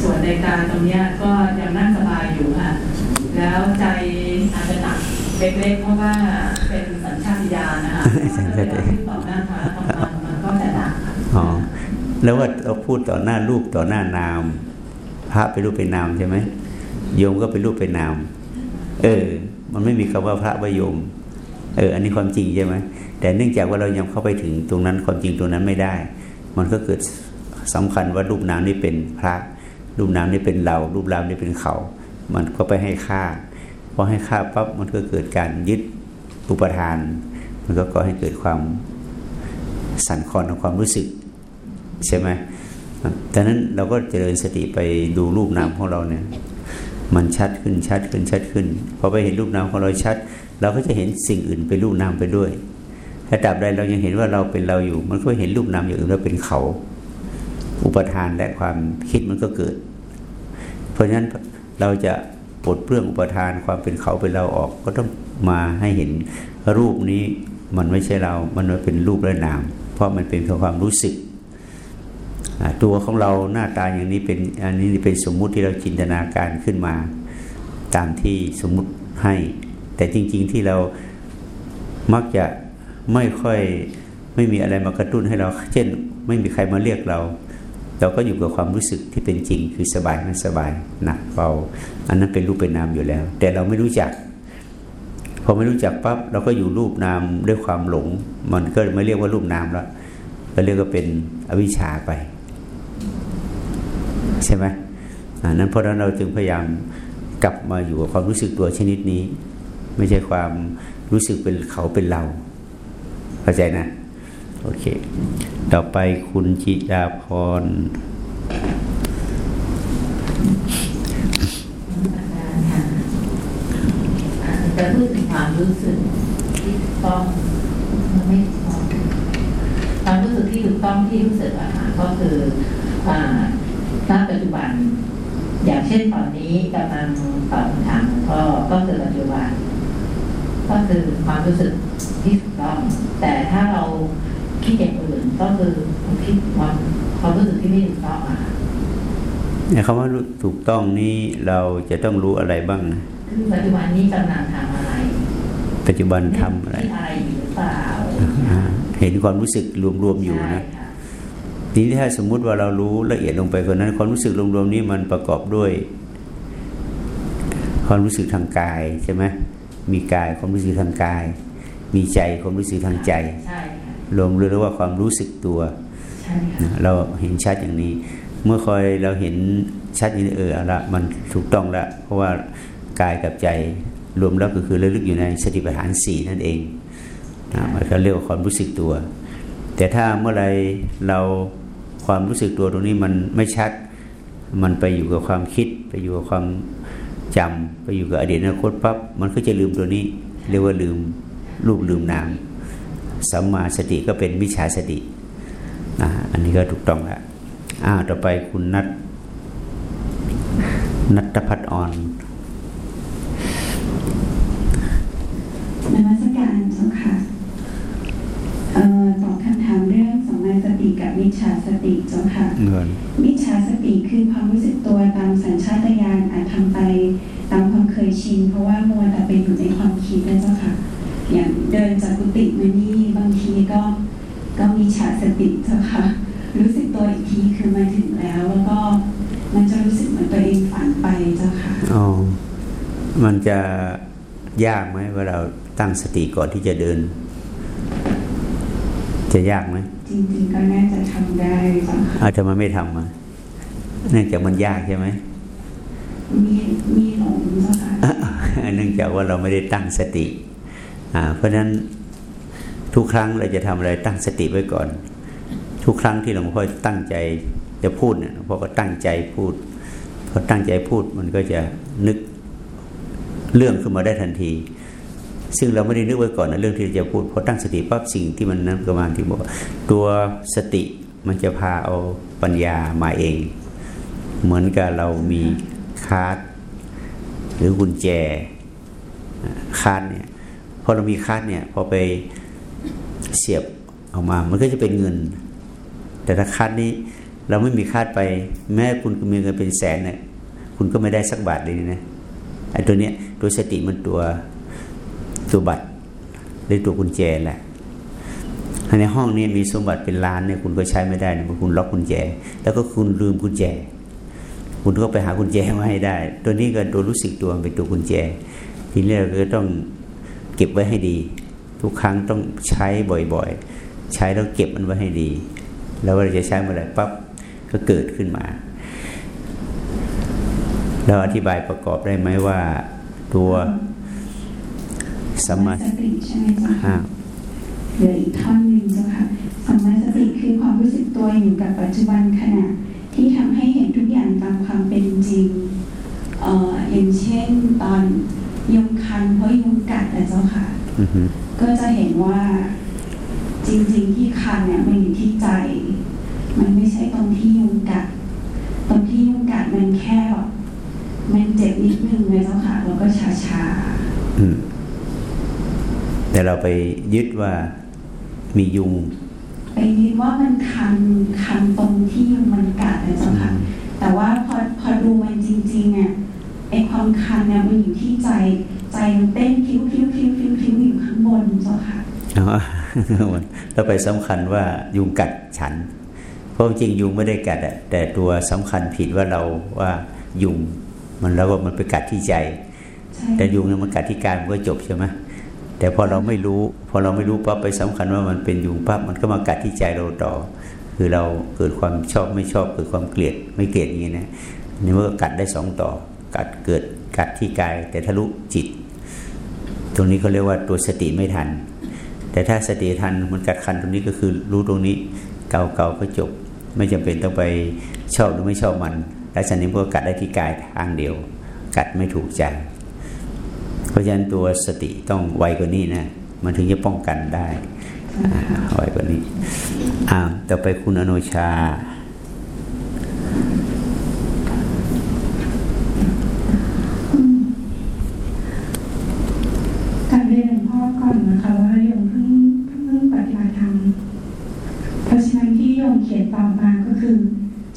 ส่วนในการตรงนี้ก็ยังนั่งสบายอยู่ค่ะแล้วใจอาจจะหนักเล็กๆเพราะว่าเป็นสัญชาตญาณนะคะถ้าเราต่อหน้าพระทำมันมันก็จะหนักอ๋อ แล้วว่าเราพูดต่อหน้ารูปต่อหน้านาม พระเป็นรูปเป็นนามใช่ไหมโยมก็เป็นรูปเป็นนาม เออ มันไม่มีคำว่าพระว่าโยม เออ อันนี้ความจริงใช่ไหมแต่เนื่องจากว่าเรายังเข้าไปถึงตรงนั้นความจริงตรงนั้นไม่ได้ มันก็เกิดสำคัญว่ารูปนามนี่เป็นพระ รูปนามนี่เป็นเรา รูปนามนี่เป็นเขา มันก็ไปให้ค่าพอให้ค่าปั๊บมันก็เกิดการยึดอุปทาน มันก็ก่อให้เกิดความสั่นคลอนของความรู้สึก ใช่ไหมดังนั้นเราก็เจริญสติไปดูรูปนามของเราเนี่ย มันชัดขึ้นชัดขึ้นชัดขึ้นพอไปเห็นรูปนามของเราชัด เราก็จะเห็นสิ่งอื่นเป็นรูปนามไปด้วย ถ้าดับใดเรายังเห็นว่าเราเป็นเราอยู่ มันก็เห็นรูปนามอย่างอื่นว่าเป็นเขา อุปทานและความคิดมันก็เกิด เพราะฉะนั้นเราจะปลดเปลื้องอุปทานความเป็นเขาเป็นเราออก ก็ต้องมาให้เห็นรูปนี้มันไม่ใช่เรา มันเป็นรูปและนาม เพราะมันเป็นความรู้สึก ตัวของเราหน้าตาอย่างนี้เป็นอันนี้เป็นสมมุติที่เราจินตนาการขึ้นมา ตามที่สมมุติให้ แต่จริง ๆที่เรามักจะไม่ค่อยไม่มีอะไรมากระตุ้นให้เรา เช่น ไม่มีใครมาเรียกเรา เราก็อยู่กับความรู้สึกที่เป็นจริงคือสบายไม่สบายหนักเบาอันนั้นเป็นรูปเป็นนามอยู่แล้ว แต่เราไม่รู้จักพอไม่รู้จักปั๊บเราก็อยู่รูปนามด้วยความหลง มันก็ไม่เรียกว่ารูปนามแล้วเราเรียกว่าเป็นอวิชชาไป ใช่ไหมนั้นเพราะนั้นเราจึงพยายามกลับมาอยู่กับความรู้สึกตัวชนิดนี้ ไม่ใช่ความรู้สึกเป็นเขาเป็นเราเข้าใจนะโอเค ต่อไปคุณจิดาพรจะพูดถึงความรู้สึกที่ต้องไม่ความรู้สึกที่ถูกต้องที่รู้สึกอะค่ะก็คืออ่า ณปัจจุบัน อย่างเช่นตอนนี้กำลังตอบคำถามก็ก็คือปัจจุบัน ก็คือความรู้สึกที่ถูกต้อง แต่ถ้าเราคิดอย่างอื่นก็คือคิดความความรู้สึกที่ไม่ถูกต้องอะเนี่ยคำว่าถูกต้องนี้เราจะต้องรู้อะไรบ้างนะคือปัจจุบันนี้กำลังทำอะไร ปัจจุบันทำอะไรอะไรอยู่หรือเปล่าเห็นความรู้สึกรวมๆอยู่นะที นี้ถ้าสมมุติว่าเรารู้ละเอียดลงไปคนนั้น ความรู้สึกรวมๆนี้มันประกอบด้วย ความรู้สึกทางกายใช่ไหมมีกายความรู้สึกทางกาย มีใจความรู้สึกทางใจรวมเรียกว่าความรู้สึกตัวเราเห็นชัดอย่างนี้ เมื่อคอยเราเห็นชัดอย่างนี้เออละมันถูกต้องละเพราะว่ากายกับใจรวมแล้วก็คือระลึกอยู่ในสติปัฏฐานสี่นั่นเองมันก็เรียกว่าความรู้สึกตัว แต่ถ้าเมื่อไรเรา ความรู้สึกตัวตรงนี้มันไม่ชัด มันไปอยู่กับความคิด ไปอยู่กับความจำไปอยู่กับอดีตอนาคตปั๊บมันก็จะลืมตัวนี้ เรียกว่าลืมรูปลืมนามสัมมาสติก็เป็นวิชาสติอันนี้ก็ถูกต้องแล้วอ้าวต่อไปคุณนัทนัทพัฒน์อ่อนนมัสการเจ้าค่ะตอ สมาสติกับมิจฉาสติเจ้าค่ะเงินมิจฉาสติคือความรู้สึกตัวตามสัญชาตญาณอาจทำไปตามความเคยชิน เพราะว่ามัวแต่ไปอยู่ในความคิดนะเจ้าค่ะ อย่างเดินจากกุฏิมานี่บางทีก็ก็มีฉาสติเจ้าค่ะ รู้สึกตัวอีกทีคือมาถึงแล้วแล้วก็มันจะรู้สึกเหมือนตัวเองฝันไปเจ้าค่ะอ๋อมันจะยากไหมว่าเราตั้งสติก่อนที่จะเดิน จะยากไหมจริงๆก็น่าจะทำได้เจ้าค่ะอาจจะมันไม่ทำมาเนื่องจากมันยากใช่ไหมมีมีหลงเจ้าค่ะเนื่องจากว่าเราไม่ได้ตั้งสติ อ่า เพราะฉะนั้นทุกครั้งเราจะทำอะไรตั้งสติไว้ก่อน ทุกครั้งที่หลวงพ่อตั้งใจจะพูดเนี่ยหลวงพ่อก็ตั้งใจพูดพอตั้งใจพูดมันก็จะนึกเรื่องขึ้นมาได้ทันที ซึ่งเราไม่ได้นึกไว้ก่อนนะเรื่องที่จะพูดพอตั้งสติปั๊บสิ่งที่มันนั้นก็มาณที่บอกตัวสติมันจะพาเอาปัญญามาเอง เหมือนกับเรามี card หรือกุญแจ card เนี่ยพอเรามี card เนี่ยพอไปเสียบออกมา มันก็จะเป็นเงิน แต่ถ้า card นี้เราไม่มี card ไป แม้คุณมีเงินเป็นแสนเนี่ยคุณก็ไม่ได้สักบาทเลยนะไอ้ตัวเนี้ยตัวสติมันตัว ตัวบัตรหรือตัวกุญแจแหละในห้องนี้มีสมบัติเป็นล้านเนี่ยคุณก็ใช้ไม่ได้นะเพราะคุณล็อกกุญแจ แล้วก็คุณลืมกุญแจ คุณก็ไปหากุญแจมาให้ได้ ตัวนี้ก็ตัวรู้สึกตัวเป็นตัวกุญแจ ทีนี้เราก็ต้องเก็บไว้ให้ดี ทุกครั้งต้องใช้บ่อยๆ ใช้แล้วเก็บมันไว้ให้ดี แล้วเราจะใช้เมื่อไหร่ปั๊บก็เกิดขึ้นมาเราอธิบายประกอบได้ไหมว่าตัว สัมมาสติใช่ไหมเจ้าอ่าค่ะเหลืออีกท่อนหนึ่งเจ้าค่ะสัมมาสติคือความรู้สึกตัวอยู่กับปัจจุบันขณะที่ทำให้เห็นทุกอย่างตามความเป็นจริงเอ่ออย่างเช่นตอนยุงคันเพราะยุงกัดนะเจ้าค่ะอือฮึก็จะเห็นว่าจริง ๆ ที่คันเนี่ยมันอยู่ที่ใจ มันไม่ใช่ตรงที่ยุงกัด ตรงที่ยุงกัดมันแค่แบบมันเจ็บนิดนึงเลยเจ้าค่ะแล้วก็ชาอืม แต่เราไปยึดว่ามียุงๆไปยึดว่ามันคันคันตรงที่ยุงมันกัดนะเจ้าค่ะแต่ว่าพอพอดูมันจริงๆเนี่ยไอความคันเนี่ยมันอยู่ที่ใจใจมันเต้นพิ้วพิ้วพิ้วพิ้วพิ้วอยู่ข้างบนเจ้าค่ะอ๋อเราไปสำคัญว่ายุงกัดฉัน เพราะจริงยุงไม่ได้กัดอะแต่ตัวสำคัญผิดว่าเราว่ายุง มันแล้วว่ามันไปกัดที่ใจใช่แต่ยุงเนี่ยมันกัดที่กายมันก็จบใช่ไหม แต่พอเราไม่รู้ พอเราไม่รู้ปั๊บไปสำคัญว่ามันเป็นยุงปั๊บมันก็มากัดที่ใจเราต่อ คือเราเกิดความชอบไม่ชอบเกิดความเกลียดไม่เกลียดอย่างนี้นะนี่มันก็กัดได้สองต่อ กัดเกิดกัดที่กาย แต่ทะลุจิต ตรงนี้เขาเรียกว่าตัวสติไม่ทัน แต่ถ้าสติทันมันกัดคันตรงนี้ก็คือรู้ตรงนี้เกาเกาก็จบ ไม่จำเป็นต้องไปชอบหรือไม่ชอบมัน และสันนิษฐานก็กัดได้ที่กายทางเดียว กัดไม่ถูกใจ เพราะฉะนั้นตัวสติต้องไวกว่านี้นะมันถึงจะป้องกันได้ไวกว่านี้อ่าต่อไปคุณอนุชา การเรียนหลวงพ่อก่อนนะคะว่าโยมเพิ่งเพิ่งปฏิบัติธรรมเพราะฉะนั้นที่โยมเขียนต่อมาก็คือ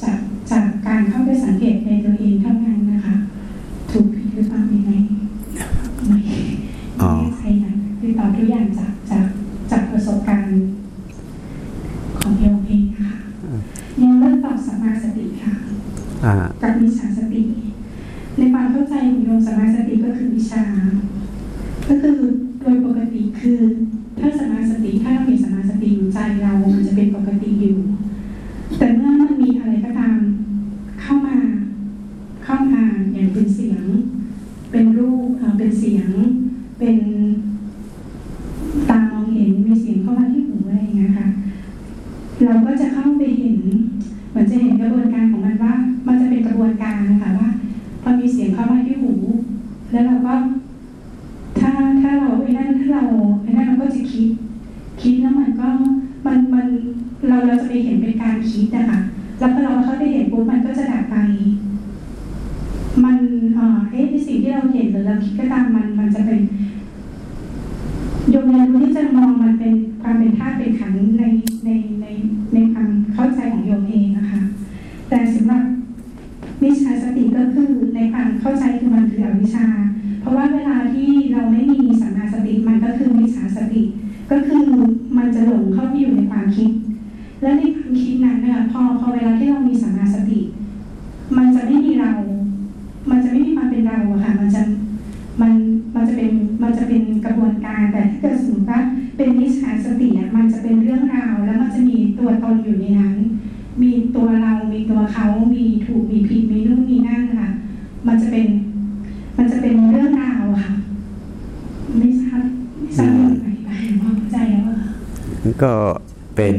จากจากการเข้าไปสังเกตในตัวเองเท่านั้นนะคะ ถูกผิดหรือเปล่ายังไงไม่ อ๋อ ไม่ใช่นะคือตอบทุกอย่างจากจากจากประสบการณ์ของโยมเองนะคะโยมเริ่มตอบสัมมาสติค่ะ อ่า กับมิจฉาสติ ในความเข้าใจของโยมสัมมาสติก็คือวิชา ก็คือโดยปกติคือถ้าสมาสติถ้าเรามีสมาสติอยู่ใจเรา มันจะเป็นปกติอยู่ แต่เมื่อมันมีอะไรก็ตามเข้ามา เข้ามาอย่างเป็นเสียง เป็นรูปเอ่อเป็นเสียง เป็นตามองเห็นมีเสียงเข้ามาที่หูอะไรอย่างเงี้ยค่ะ เราก็จะเข้าไปเห็นเหมือนจะเห็นกระบวนการของมันว่า มันจะเป็นกระบวนการนะคะว่า พอมีเสียงเข้ามาที่หู แล้วเราก็ ถ้าถ้าเราไอ้นั่นถ้าเราไอ้นั่นเราก็จะคิด คิดแล้วมันก็มันมันเราเราจะไปเห็นเป็นการคิดนะคะแล้วพอเราเข้าไปเห็นปุ๊บมันก็จะดับไป มันเอ่อเอ๊ะในสิ่งที่เราเห็นหรือเราคิดก็ตามมันมันจะเป็นโยมเรียนรู้ที่จะมองมันเป็นความเป็นธาตุเป็นขันธ์ในในในในความเข้าใจของ วิชา เพราะว่าเวลาที่เราไม่มีสัมมาสติมันก็คือมิจฉาสติ ก็คือมันจะหลงเข้าไปอยู่ในความคิด และในความคิดนั้นเนี่ยพ อพอเวลาที่เรามีสัมมาสติ มันจะไม่มีเรา มันจะไม่มีความเป็นเราอะค่ะ มันจะมันมันจะเป็นมันจะเป็นกระบวนการแต่ถ้าเกิดสมมติว่าเป็นมิจฉาสติอะมันจะเป็นเรื่องราว แล้วมันจะมีตัวตนอยู่ในนั้น มีตัวเรา มีตัวเขามีถูก มีผิด มีนู่น มีนั่นค่ะ มันจะเป็น มันจะเป็นเรื่องราวอะค่ะ ไม่ทราบไม่ทราบว่าอธิบายความเข้าใจแล้วอะค่ะ ก็เป็น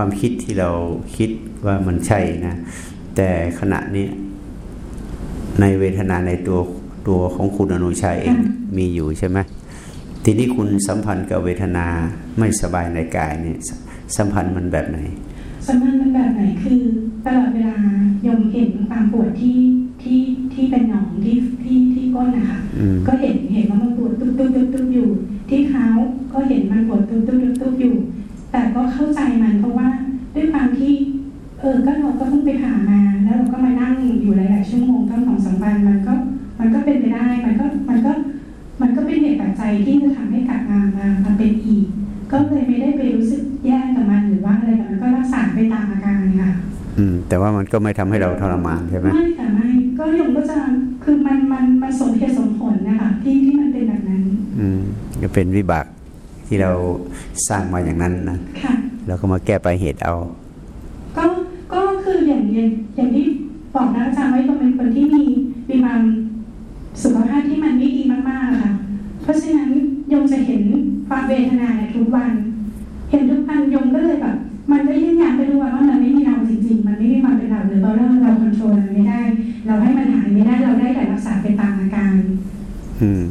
ความคิดที่เราคิดว่ามันใช่นะ แต่ขณะนี้ในเวทนาในตัวตัวของคุณอนุชัยเองมีอยู่ใช่ไหมทีนี้คุณสัมพันธ์กับเวทนาไม่สบายในกายเนี่ยสสัมพันธ์มันแบบไหน สัมพันธ์มันแบบไหนคือตลอดเวลายมเห็นความปวดที่ที่ที่เป็นหนองที่ที่ที่ก้นนะคะอืมก็เห็นเห็นว่ามันปวดตุ๊บตุ๊บตุ๊บตุ๊บอยู่ ที่เท้าก็เห็นมันปวดตุ๊บตุ๊บตุ๊บตุ๊บอยู่ แต่ก็เข้าใจมันเพราะว่าด้วยความที่เออก็เราก็เพิ่งไปผ่ามา แล้วเราก็มานั่งอยู่หลาย ๆ ชั่วโมงตั้งสองสามวันมันก็มันก็เป็นไปได้มันก็มันก็มันก็เป็นเหตุปัจจัยที่จะทำให้กลับมามามาเป็นอีก ก็เลยไม่ได้ไปรู้สึกแย่กับมันหรือว่าอะไรกับมันก็รักษาไปตามอาการค่ะอืมแต่ว่ามันก็ไม่ทำให้เราทรมานใช่ไหมไม่ค่ะไม่ก็ยมก็จะคือมันมันมันสมเหตุสมผลนะคะที่ที่มันเป็นแบบนั้น อืมก็เป็นวิบาก ที่เราสร้างมาอย่างนั้นนะค่ะเราก็มาแก้ไปลายเหตุเอา ก็ก็คืออย่างอย่างอย่างที่บอกนะอาจารย์ไว้ก็เป็นคนที่มีมีความสุขภาพที่มันไม่ดีมากๆอะค่ะ เพราะฉะนั้นโยมจะเห็นความเวทนาเนี่ยทุกวัน เห็นทุกวันโยมก็เลยแบบมันก็ยืนยันไปทุกวันว่ามันไม่มีเราจริง ๆ มันไม่มีความเป็นเราหรือเราเราเราคอนโทรลมันไม่ได้ เราให้มันหายไม่ได้เราได้แต่รักษาไปตามอาการ อืม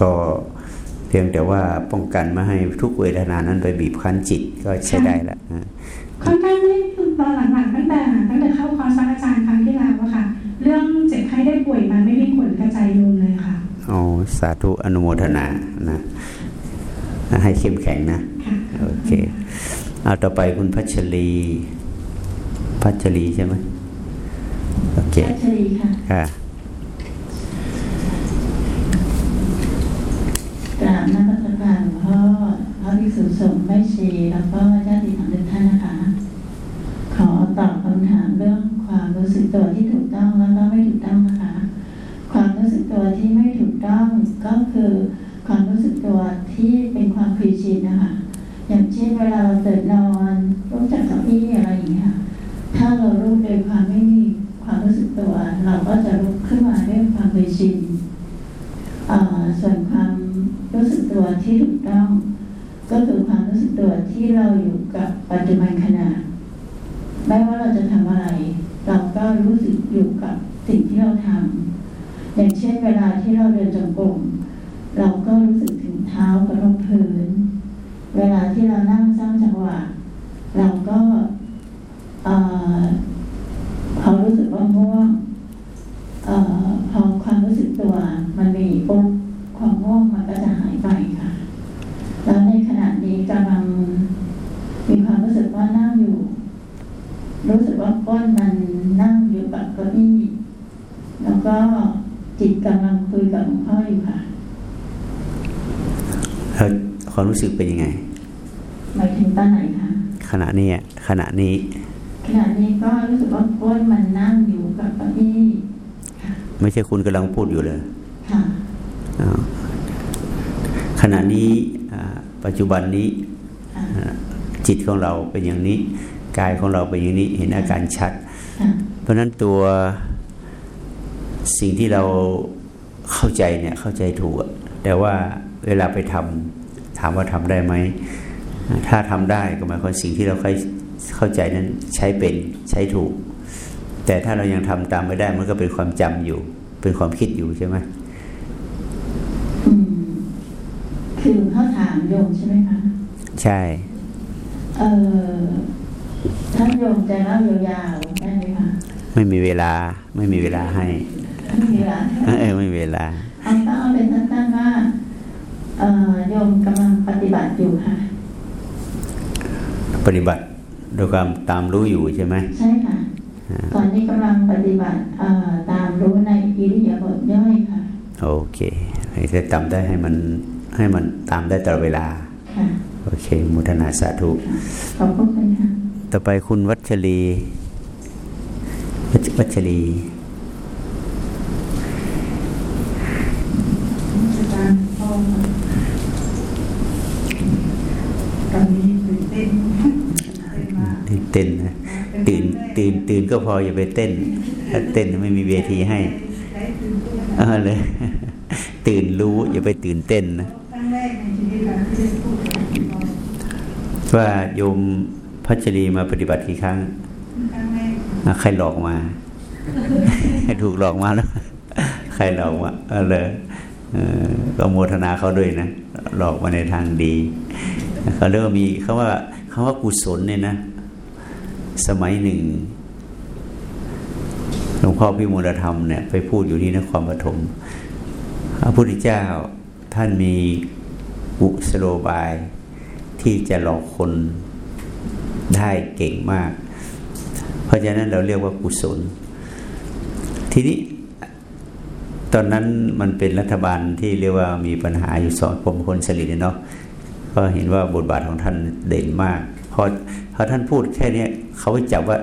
ก็เพียงแต่ว่าป้องกันไม่ให้ทุกเวทนานั้นไปบีบคั้นจิตก็ใช้ได้ละนะค่อนข้างไม่คือตอนหลังๆตั้งแต่ตั้งแต่เข้าคอร์สอาจารย์ครั้งที่แล้วอะค่ะ เรื่องเจ็บไข้ได้ป่วยมันไม่มีผลกระจายโยมเลยค่ะอ๋อสาธุอนุโมทนานะให้เข้มแข็งนะค่ะโอเคเอาต่อไปคุณพัชรี พัชรีใช่ไหมโอเคพัชรีค่ะค่ะ กราบนมัสการหลวงพ่อพระภิกษุสงฆ์แม่ชีแล้วก็ญาติธรรมทุกท่านนะคะ ขอตอบคำถามเรื่องความรู้สึกตัวที่ถูกต้องแล้วก็ไม่ถูกต้องนะคะ ความรู้สึกตัวที่ไม่ถูกต้องก็คือ ความรู้สึกตัวที่เป็นความเคยชินนะคะ อย่างเช่นเวลาเราตื่นนอนลุกจากเก้าอี้อะไรอย่างเงี้ยถ้าเราลุกโดยความไม่มีความรู้สึกตัว เราก็จะลุกขึ้นมาด้วยความเคยชิน อ่าส่วนความรู้สึกตัวที่ถูกต้อง ก็คือความรู้สึกตัว ที่เราอยู่กับปัจจุบันขณะไม่ว่าเราจะทำอะไร เราก็รู้สึกอยู่กับสิ่งที่เราทำอย่างเช่นเวลาที่เราเดินจงกรมเราก็รู้สึกถึงเท้ากระทบพื้น เวลาที่เรานั่งสร้างจังหวะ เราก็อ่าพอรู้สึกว่าง่วง เอ่อพอความรู้สึกตัวมันมีปุ๊บความง่วงมันก็จะหายไปค่ะ แล้วในขณะนี้กำลังมีความรู้สึกว่านั่งอยู่ รู้สึกว่าก้นมันนั่งอยู่กับเก้าอี้แล้วก็จิตกำลังคุยกับหลวงพ่ออยู่ค่ะ แล้วความรู้สึกเป็นยังไง หมายถึงตอนไหนคะ ขณะนี้อะขณะนี้ ขณะนี้ก็รู้สึกว่าก้นมันนั่งอยู่กับเก้าอี้ ไม่ใช่คุณกำลังพูดอยู่เลยค่ะอ้าวขณะนี้อ่าปัจจุบันนี้ค่ะอ่าจิตของเราเป็นอย่างนี้กายของเราเป็นอย่างนี้เห็นอาการชัดค่ะเพราะฉะนั้นตัวสิ่งที่เราเข้าใจเนี่ยเข้าใจถูกอะแต่ว่าเวลาไปทำถามว่าทำได้ไหมอ่าถ้าทำได้ก็หมายความสิ่งที่เราเคยเข้าใจนั้นใช้เป็นใช้ถูก แต่ถ้าเรายังทำตามไม่ได้ มันก็เป็นความจำอยู่ เป็นความคิดอยู่ใช่ไหมอืมคือเขาถามโยมใช่ไหมคะใช่ เออท่านโยมจะเล่ายาวๆได้ไหมคะไม่มีเวลา ไม่มีเวลาให้ไม่มีเวลาเออไม่มีเวลาเอาต้องเอาเป็นสั้นๆว่าเอ่อโยมกำลังปฏิบัติอยู่ค่ะ ปฏิบัติโดยความตามรู้อยู่ใช่ไหมใช่ค่ะ ตอนนี้กำลังปฏิบัติเอ่อตามรู้ในอิริยาบถย่อยค่ะ โอเคให้จะจำได้ให้มันให้มันตามได้ตลอดเวลาค่ะโอเค มุทนาสาธุ ขอบคุณค่ะ ต่อไปคุณวัชรี วัชวัชรีอาจารย์พ่อตอนนี้ตื่นเต้นตื่นเต้นมาก ตื่น เต้นนะตื่นตื่นตื่นก็พออย่าไปเต้นถ้าเต้นไม่มีเวทีให้ได้ตื่นเออเลย ตื่นรู้อย่าไปตื่นเต้นนะว่าโยมพัชรีมาปฏิบัติกี่ครั้งใครหลอกมาถูกหลอกมาแล้ว ใครหลอกมาเออเลยเออก็โมทนาเขาด้วยนะหลอกมาในทางดีเขาเรียกว่ามีคำว่าคำว่ากุศลเนี่ยนะ สมัยหนึ่งหลวงพ่อพิมูลธรรมเนี่ยไปพูดอยู่ที่นครปฐมพระพุทธเจ้าท่านมีกุสโลบาย ที่จะหลอกคนได้เก่งมาก เพราะฉะนั้นเราเรียกว่ากุศล ทีนี้ตอนนั้นมันเป็นรัฐบาลที่เรียกว่ามีปัญหาอยู่สองผมคนสลิดเนาะก็เห็นว่าบทบาทของท่านเด่นมาก เพอ พอท่านพูดแค่นี้เขาไปจับว่า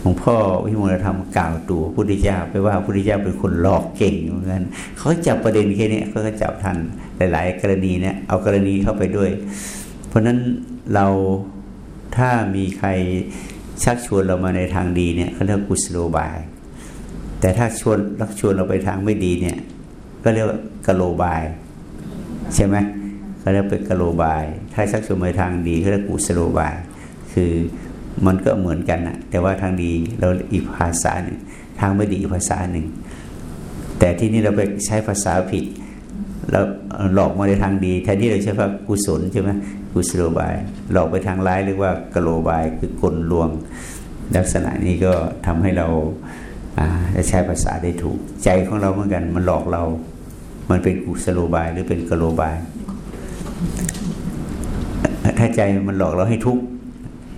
หลวงพ่อวิมุลธรรมกล่าวตัวพุทธเจ้าไปว่าพุทธเจ้าเป็นคนหลอกเก่งเหมือนกันเขาจับประเด็นแค่นี้เขาก็จับท่านหลาย ๆ กรณีเนี่ยเอากรณีเข้าไปด้วย เพราะฉะนั้นเราถ้ามีใครชักชวนเรามาในทางดีเนี่ยเขาเรียกกุศโลบาย แต่ถ้าชวนรักชวนเราไปทางไม่ดีเนี่ย ก็เรียกว่ากะโลบาย ใช่ไหมเขาเรียกเป็นกะโลบาย ถ้าชักชวนไปทางดีเขาเรียกกุศโลบาย คือมันก็เหมือนกันนะแต่ว่าทางดีเราอีกภาษาหนึ่งทางไม่ดีอีกภาษาหนึ่ง แต่ที่นี่เราไปใช้ภาษาผิดเราหลอกมาในทางดีแทนที่เราใช้ว่ากุศลใช่ไหมกุศโลบาย หลอกไปทางร้ายเรียกว่ากโลบายคือกลลวง ลักษณะนี้ก็ทำให้เราจะใช้ภาษาได้ถูก ใจของเราเหมือนกัน มันหลอกเรา มันเป็นกุศโลบาย หรือเป็นกโลบาย ถ้าใจมันหลอกเราให้ทุกข์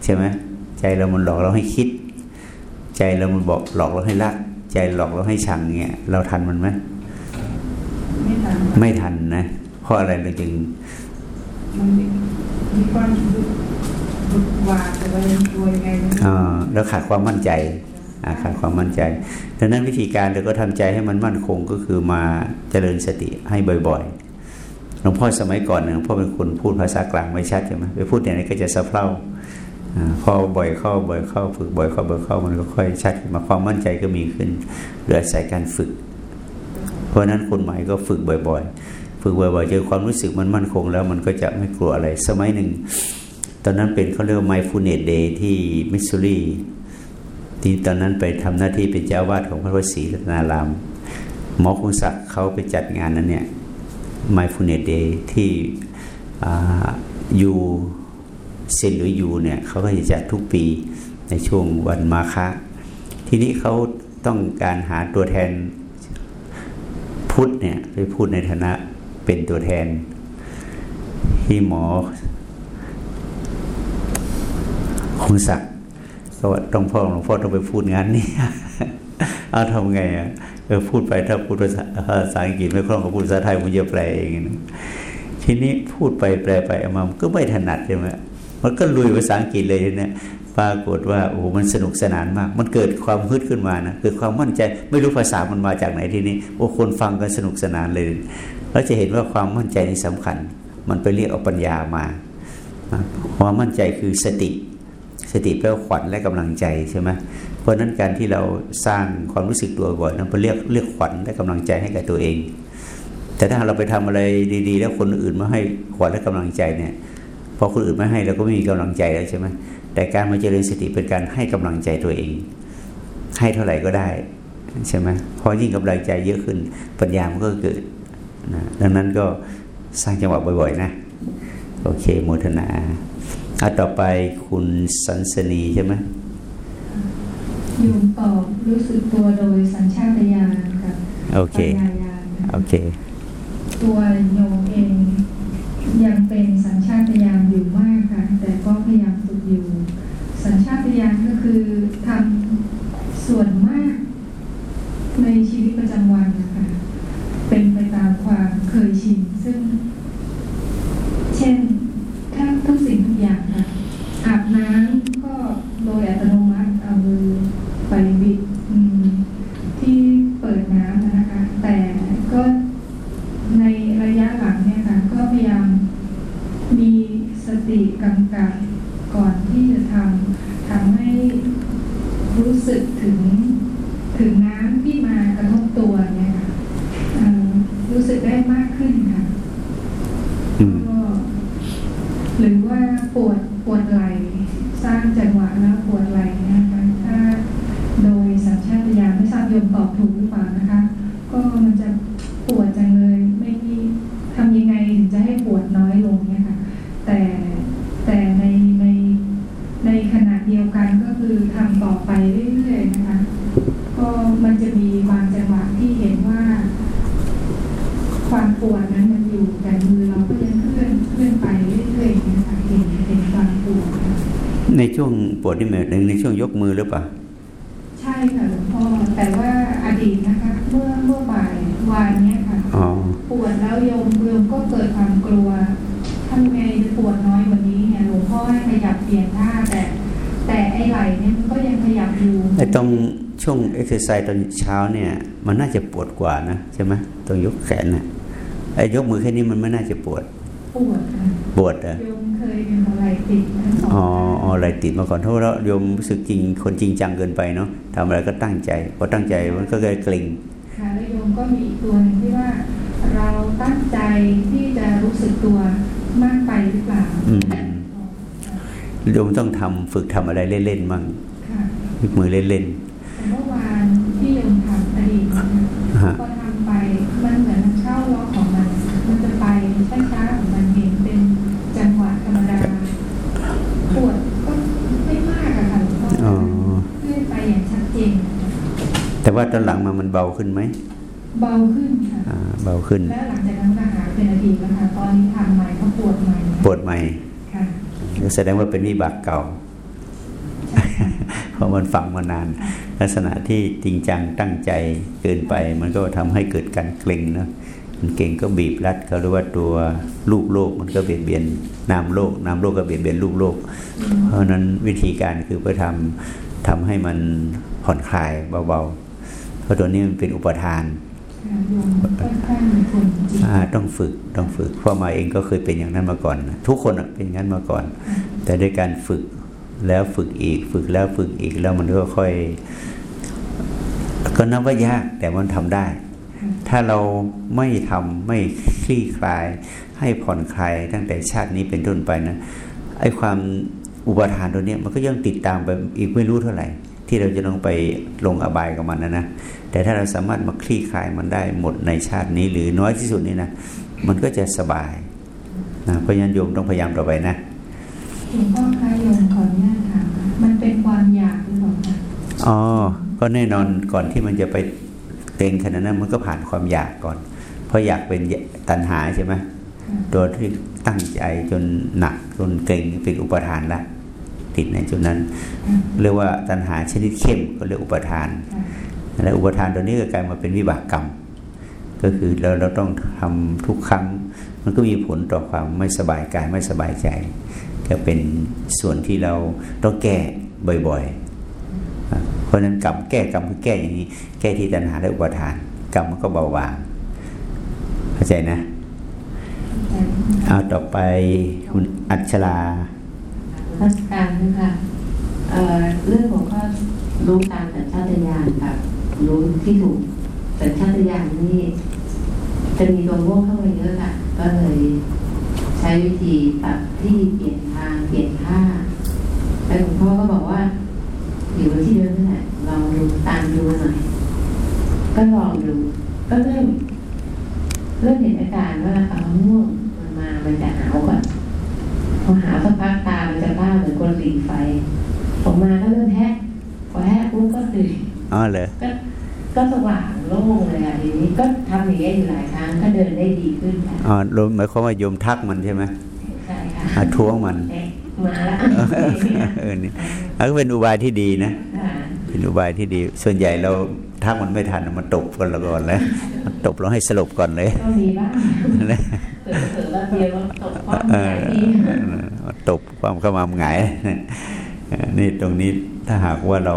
ใช่ไหมใจเรามันหลอกเราให้คิด ใจเรามันบอกหลอกเราให้รัก ใจหลอกเราให้ชังเนี่ย เราทันมันไหมไม่ทันไม่ทันนะเพราะอะไรเราจึงมันมีมีความดุดุวาแต่ว่ายังตัวยังไงไม่รู้อ่าแล้วขาดความมั่นใจอ่าขาดความมั่นใจ ดังนั้นวิธีการเราก็ทำใจให้มันมั่นคงก็คือมาเจริญสติให้บ่อยๆ หลวงพ่อสมัยก่อนเนี่ยหลวงพ่อเป็นคนพูดภาษากลางไม่ชัดใช่ไหมไปพูดอย่างนี้ก็จะสะเพร่าอ่า พอบ่อยเข้าบ่อยเข้าฝึกบ่อยเข้าบ่อยเข้ามันก็ค่อยชัดขึ้นมาความมั่นใจก็มีขึ้นโดยอายการฝึก เพราะฉะนั้นคนใหม่ก็ฝึกบ่อย ๆ ฝึกบ่อยๆเจอความรู้สึกมันมั่นคง แล้วมันก็จะไม่กลัวอะไรสมัยหนึ่ง ตอนนั้นเป็นเขาเรียกว่า mindfulness day ที่มิสซูรีที่ตอนนั้นไปทำหน้าที่เป็นเจ้าวาดของพระวศรีรัตนารามหมอคงศักดิ์เขาไปจัดงานนั้นเนี่ย mindfulness day ที่อยู่ เซนหรือยูเนี่ยเขาก็จะจัดทุกปีในช่วงวันมาฆะทีนี้เขาต้องการหาตัวแทนพุทธเนี่ยไปพูดในฐานะเป็นตัวแทน ที่หมอคงศักดิ์ก็ต้องพ่อหลวงพ่อต้องไปพูดงานนี้เอาทำไงอะเออพูดไปถ้าพูดภาษาภาษาอังกฤษไม่คล่องก็พูดภาษาไทยมันจะแปลเองทีนี้พูดไปแปลไปมามันก็ไม่ถนัดใช่ไหม มันก็ลุยภาษาอังกฤษเลยเนี่ยปรากฏว่าโอ้มันสนุกสนานมาก มันเกิดความฮึดขึ้นมานะเกิดความมั่นใจไม่รู้ภาษามันมาจากไหนทีนี้โอ้คนฟังกันสนุกสนานเลยเราจะเห็นว่าความมั่นใจนี่สำคัญ มันไปเรียกเอาปัญญามาความมั่นใจคือสติ สติแปลว่าขวัญและกำลังใจใช่ไหมเพราะนั้นการที่เราสร้างความรู้สึกตัวบ่อยนั้นเป็นเรียกเรียกขวัญและกำลังใจให้กับตัวเอง แต่ถ้าเราไปทำอะไรดี ๆ แล้วคนอื่นมาให้ขวัญและกำลังใจเนี่ย พอคนอื่นไม่ให้เราก็ไม่มีกำลังใจแล้วใช่ไหมแต่การมาเจริญสติเป็นการให้กำลังใจตัวเอง ให้เท่าไหร่ก็ได้ใช่ไหมพอยิ่งกำลังใจเยอะขึ้นปัญญามันก็เกิดนะดังนั้นก็สร้างจังหวะบ่อยๆนะโอเคโมทนาอะต่อไปคุณสันสนีใช่ไหมโยมตอบรู้สึกตัวโดยสัญชาตญาณกับโอเคปัญญาญาณค่ะโอเค ตัวโยมเอง ยังเป็นสัญชาตญาณอยู่มากค่ะ แต่ก็พยายามฝึกอยู่ สัญชาตญาณก็คือทำส่วนมาก ในชีวิตประจำวันนะคะ เป็นไปตามความเคยชินซึ่ง ปวดนี่หมายถึงในช่วงยกมือหรือเปล่าใช่ค่ะหลวงพ่อแต่ว่าอดีตนะคะ เมื่อเมื่อบ่ายวานเนี้ยค่ะอ๋อปวดแล้วโยมโยมก็เกิดความกลัวทำไงจะปวดน้อยกว่านี้เนี่ยหลวงพ่อให้ขยับเปลี่ยนท่าแต่แต่ไอ้ไหล่เนี่ยมันก็ยังขยับอยู่ไอ้ตรงช่วงเอ็กซ์ไซส์ตอนเช้าเนี่ย มันน่าจะปวดกว่านะใช่ไหมตรงยกแขนน่ะไอ้ยกมือแค่นี้มันไม่น่าจะปวด ปวดค่ะปวดเหรอะโยมเคยเป็นอะไรติดทั้งสองอ๋อข้างอ๋ออะไรติดมาก่อนเพราะเราโยมรู้สึกจริงคนจริงจังเกินไปเนาะทำอะไรก็ตั้งใจพอตั้งใจมันก็เลยเกร็งค่ะแล้วโยมก็มีอีกตัวหนึ่งที่ว่าเราตั้งใจที่จะรู้สึกตัวมากไปหรือเปล่าอืมโยมต้องทำฝึกทำอะไรเล่นๆมั่งค่ะยกมือเล่นแต่เมื่อวานที่โยมทำอดีตนะคะ ๆฮะ พอทำไปมันเหมือนมันเข้าล็อกของมัน มันจะไปช้าๆของมันเห็นเป็นจังหวะธรรมดาปวดก็ไม่มากอะค่ะหลวงพ่อ อ๋อ เลื่อนไปอย่างชัดเจน แต่ ว่าตอนหลังมามันเบาขึ้นไหมเบาขึ้นค่ะอ่าเบาขึ้น แล้วหลังจากนั้นก็หายเป็นอดีตแล้วค่ะตอนนี้ทำใหม่ก็ปวดใหม่ปวดใหม่ค่ะแสดงว่าเป็นวิบากเก่าเพราะมันฝังมานาน ลักษณะที่จริงจังตั้งใจเกินไป มันก็ทำให้เกิดการเกร็งเนอะมันเก่งก็บีบรัดเขาเรียกว่าตัวลูกโลกมันก็เบียดเบียนนามโลกนามโลกก็เบียดเบียนลูกโลก เพราะฉะนั้นวิธีการคือเพื่อทำทำให้มันผ่อนคลายเบาๆเพ ราะตัวนี้มันเป็นอุปทานค่ะโยมค่อนข้างมีคนจริงอ่าต้องฝึกต้องฝึกเพราะมาเองก็เคยเป็นอย่างนั้นมาก่อนนะทุกคนอะเป็นอย่างนั้นมาก่อน แต่ด้วยการฝึกแล้วฝึกอีก ฝึกแล้วฝึกอีกแล้วมันก็ค่อย ก็นับว่ายากแต่มันทำได้ ถ้าเราไม่ทำไม่คลี่คลาย ให้ผ่อนคลายตั้งแต่ชาตินี้เป็นต้นไปนะไอ้ความอุปทานตัวเนี้ยมันก็ยังติดตามไปอีกไม่รู้เท่าไหร่ ที่เราจะต้องไปลงอบายกับมันนะนะแต่ถ้าเราสามารถมาคลี่คลายมันได้หมดในชาตินี้ หรือน้อยที่สุดนี่นะมันก็จะสบายนะเพราะฉะนั้นโยมต้องพยายามต่อไปนะหลวงพ่อคะโยมขออนุญาตถามค่ะมันเป็นความอยากหรือเปล่าคะอ๋อก็แน่นอนก่อนที่มันจะไปเต็งขนาดนั้นมันก็ผ่านความอยากก่อน เพราะอยากเป็นตัณหาใช่ไหมตัวที่ตั้งใจจนหนักจนเก่งเป็นอุปทานละ ติดในจุดนั้น เรียกว่าตัณหาชนิดเข้มก็เรียกอุปทาน และอุปทานตัวนี้ก็กลายมาเป็นวิบากกรรม ก็คือเราเราต้องทำทุกครั้ง มันก็มีผลต่อความไม่สบายกายไม่สบายใจ ก็เป็นส่วนที่เราต้องแก้บ่อยๆ เพราะฉะนั้นกรรมแก้กรรมคือแก้อย่างนี้ แก้ที่ตัณหาและอุปทาน กรรมมันก็เบาบางเข้าใจนะเอาต่อไปคุณอัชรา ราชการนะคะเอ่อเรื่องของก็รู้ตามสัญชาตญาณกับรู้ที่ถูกสัญชาตญาณนี่จะมีตัวง่เข้ามาเยอะค่ะก็เลยใช้วิธีปรับที่เปลี่ยนทางเปลี่ยนท่าแต่หลวงพ่อก็บอกว่าอยู่ที่เดิมนั่นแหละลองดูตามดูหน่อยก็ลองดูก็เริ่มเริ่มเห็นอาการว่าเอาง่วงมันมามันจะหาวก่อน อหาสักพักตามันจะบ้าเหมือนคนหลีไฟ ออกมาก็เริ่มแฮะพอแฮะปุ๊บก็ตื่นอ๋อเหรอก็ก็สว่างโล่งเลยค่ะทีนี้ก็ทำอย่างนี้ยอยู่หลายครั้งก็เดินได้ดีขึ้นค่ะอ๋อรู้หมายความว่าโยมทักมันใช่ไหมใช่ค่ะอะท้วงมันเอ๊ะมาละเออนี่อันก็เป็นอุบายที่ดีนะค่ะเป็นอุบายที่ดี ส่วนใหญ่เราทักมันไม่ทันมันตบกันเราก่อนเลยมันตบเราให้สลบก่อนเลยก็มีบ้าง เผลอๆแล้วเดียวเราตกข้อมหลายทีมันตบความขมามหงายนี่ตรงนี้ถ้าหากว่าเรา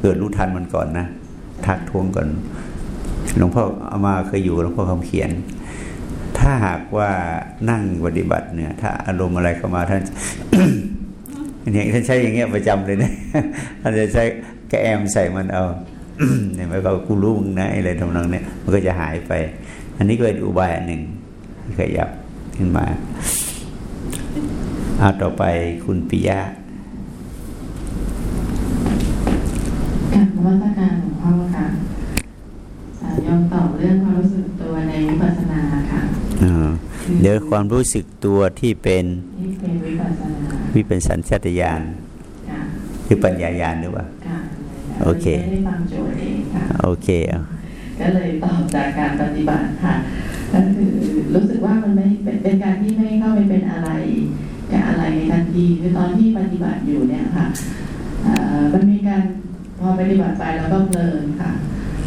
เกิดรู้ทันมันก่อนนะทักท้วงก่อนหลวงพ่อเอามาเคยอยู่หลวงพ่อคำเขียน ถ้าหากว่านั่งปฏิบัติเนี่ย ถ้าอารมณ์อะไรเข้ามาท่านเนี่ยท่านใช้อย่างเงี้ยประจำเลยนะท่านจะใช้แกแอมใส่มันเอาเนี่ยมันก็กูรู้มึงนะอะไรทำนองเนี้ยมันก็จะหายไป อันนี้ก็เป็นอุบายหนึ่ง ขยับขึ้นมาเอาต่อไปคุณปิยะการนวัตการหลวงพ่อค่ะอ่ายอมตอบเรื่องความรู้สึกตัวในวิปัสสนาค่ะอ่าเดี๋ยวความรู้สึกตัวที่เป็นที่เป็นวิปัสสนาวิเป็นสัญชาตญาณค่ะหรือปัญญายาณหรือเปล่าค่ะโอเคไม่ได้ฟังโจทย์เองค่ะโอเคเอาก็เลยตอบจากการปฏิบัติค่ะ ก็คือรู้สึกว่ามันไม่เป็นเป็นการที่ไม่เข้าไปเป็นอะไรกับอะไรในทันทีคือตอนที่ปฏิบัติอยู่เนี่ยค่ะเอ่อมันมีการพอปฏิบัติไปแล้วก็เพลินค่ะ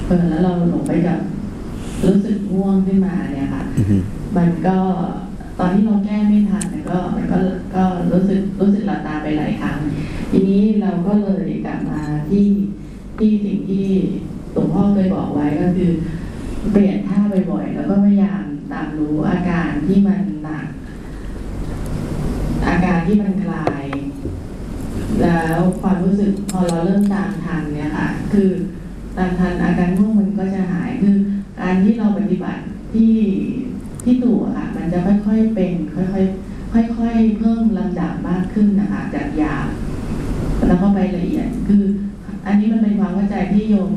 เพลินแล้วเราหลงไปกับรู้สึกง่วงขึ้นมาเนี่ยค่ะอือฮึมันก็ตอนที่เราแก้ไม่ทันเนี่ยก็มันก็ก็รู้สึกรู้สึกหลับตาไปหลายครั้ง ทีนี้เราก็เลยกลับมาที่ที่สิ่งที่หลวงพ่อเคยบอกไว้ก็คือ เปลี่ยนท่าบ่อยๆ แล้วก็พยายามตามรู้อาการที่มันหนัก อาการที่มันคลาย แล้วความรู้สึกพอเราเริ่มตามทันเนี่ยค่ะ คือตามทันอาการง่วงมันก็จะหายคือการที่เราปฏิบัติที่ที่ตัวค่ะ มันจะค่อยๆเป็น ค่อยๆค่อย ๆ เพิ่มลำดับมากขึ้นนะคะ จากหยาบแล้วก็ไปละเอียดคือ อันนี้มันเป็นความเข้าใจที่โยม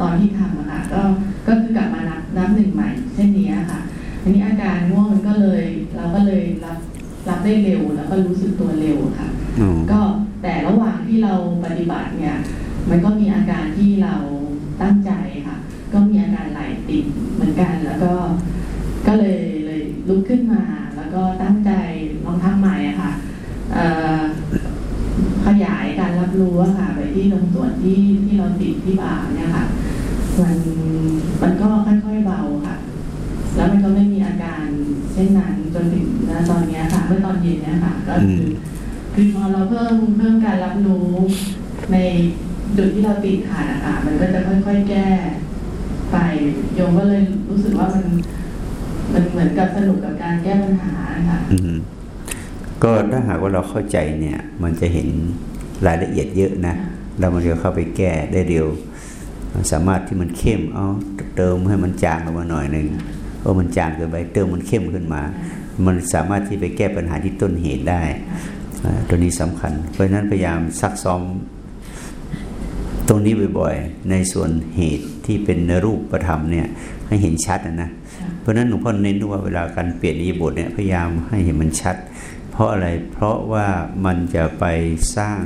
ตอนที่ทำอะค่ะก็ก็คือกลับ นับนับหนึ่งใหม่เช่นนี้ค่ะอันนี้อาการง่วงมันก็เลยเราก็เลยรับรับได้เร็วแล้วก็รู้สึกตัวเร็วค่ะอืมก็แต่ระหว่างที่เราปฏิบัติเนี่ย มันก็มีอาการที่เราตั้งใจค่ะ ก็มีอาการไหลติดเหมือนกันแล้วก็ก็เลยเลยลุกขึ้นมา แล้วก็ตั้งใจลองทำใหม่อะค่ะเอ่อขยายการรับรู้อะค่ะ ไปที่ตรงส่วนที่ที่เราติดที่บ่าเนี่ยค่ะ มันมันก็ค่อยๆเบาค่ะ แล้วมันก็ไม่มีอาการเช่นนั้นจนถึงณตอนเนี้ยค่ะเมื่อตอนเย็นเนี่ยค่ะ ก็คือ คือพอเราเพิ่มเพิ่มการรับรู้ในจุดที่ เราติดขาดอะค่ะมันก็จะค่อย ๆ แก้ไปโยมก็เลยรู้สึกว่ามัน มันเหมือนกับสนุกกับการแก้ปัญหาค่ะก็ถ้าหากว่าเราเข้าใจเนี่ย มันจะเห็นรายละเอียดเยอะนะแล้วมันจะเข้าไปแก้ได้เร็วสามารถที่มันเข้มเอาเติมให้มันจางลงมาหน่อยหนึ่งโอ้มันจางเกินไปเติมมันเข้มขึ้นมา มันสามารถที่ไปแก้ปัญหาที่ต้นเหตุได้ ตัวนี้สำคัญ เพราะฉะนั้นพยายามซักซ้อม ตรงนี้บ่อยๆ ในส่วนเหตุที่เป็นรูปธรรมเนี่ยให้เห็นชัดนะนะ เพราะฉะนั้นหลวงพ่อเน้นว่าเวลาการเปลี่ยนอิริยาบถเนี่ยพยายามให้เห็นมันชัด เพราะอะไรเพราะว่ามันจะไปสร้าง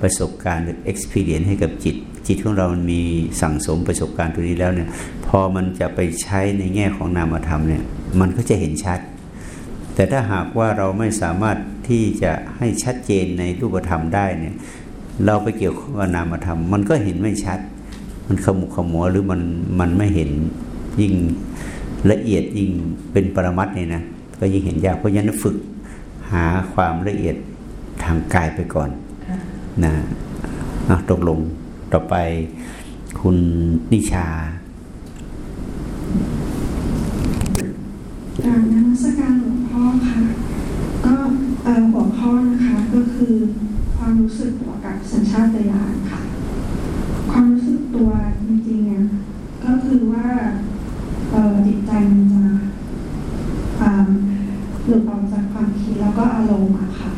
ประสบการณ์หรือ experience ให้กับจิต จิตของเรามันมีสั่งสมประสบการณ์ตัวนี้แล้วเนี่ยพอมันจะไปใช้ในแง่ของนามธรรมเนี่ยมันก็จะเห็นชัด แต่ถ้าหากว่าเราไม่สามารถที่จะให้ชัดเจนในรูปธรรมได้เนี่ย เราไปเกี่ยวข้องกับนามธรรม มันก็เห็นไม่ชัด มันขมุกขมัวหรือมันมันไม่เห็นยิ่งละเอียดยิ่งเป็นปรมัตถ์เนี่ยนะก็ยิ่งเห็นยากเพราะฉะนั้นฝึกหาความละเอียดทางกายไปก่อนค่ะนะอะตกลงต่อไปคุณนิชากราบนมัสการหลวงพ่อค่ะ ก็เอ่อหัวข้อนะคะก็คือ ความรู้สึกตัวกับสัญชาตญาณค่ะ ความรู้สึกตัวจริงๆเนี่ยก็คือว่าจิตใจมันจะหลุดออกจากความคิดแล้วก็อารมณ์อะค่ะ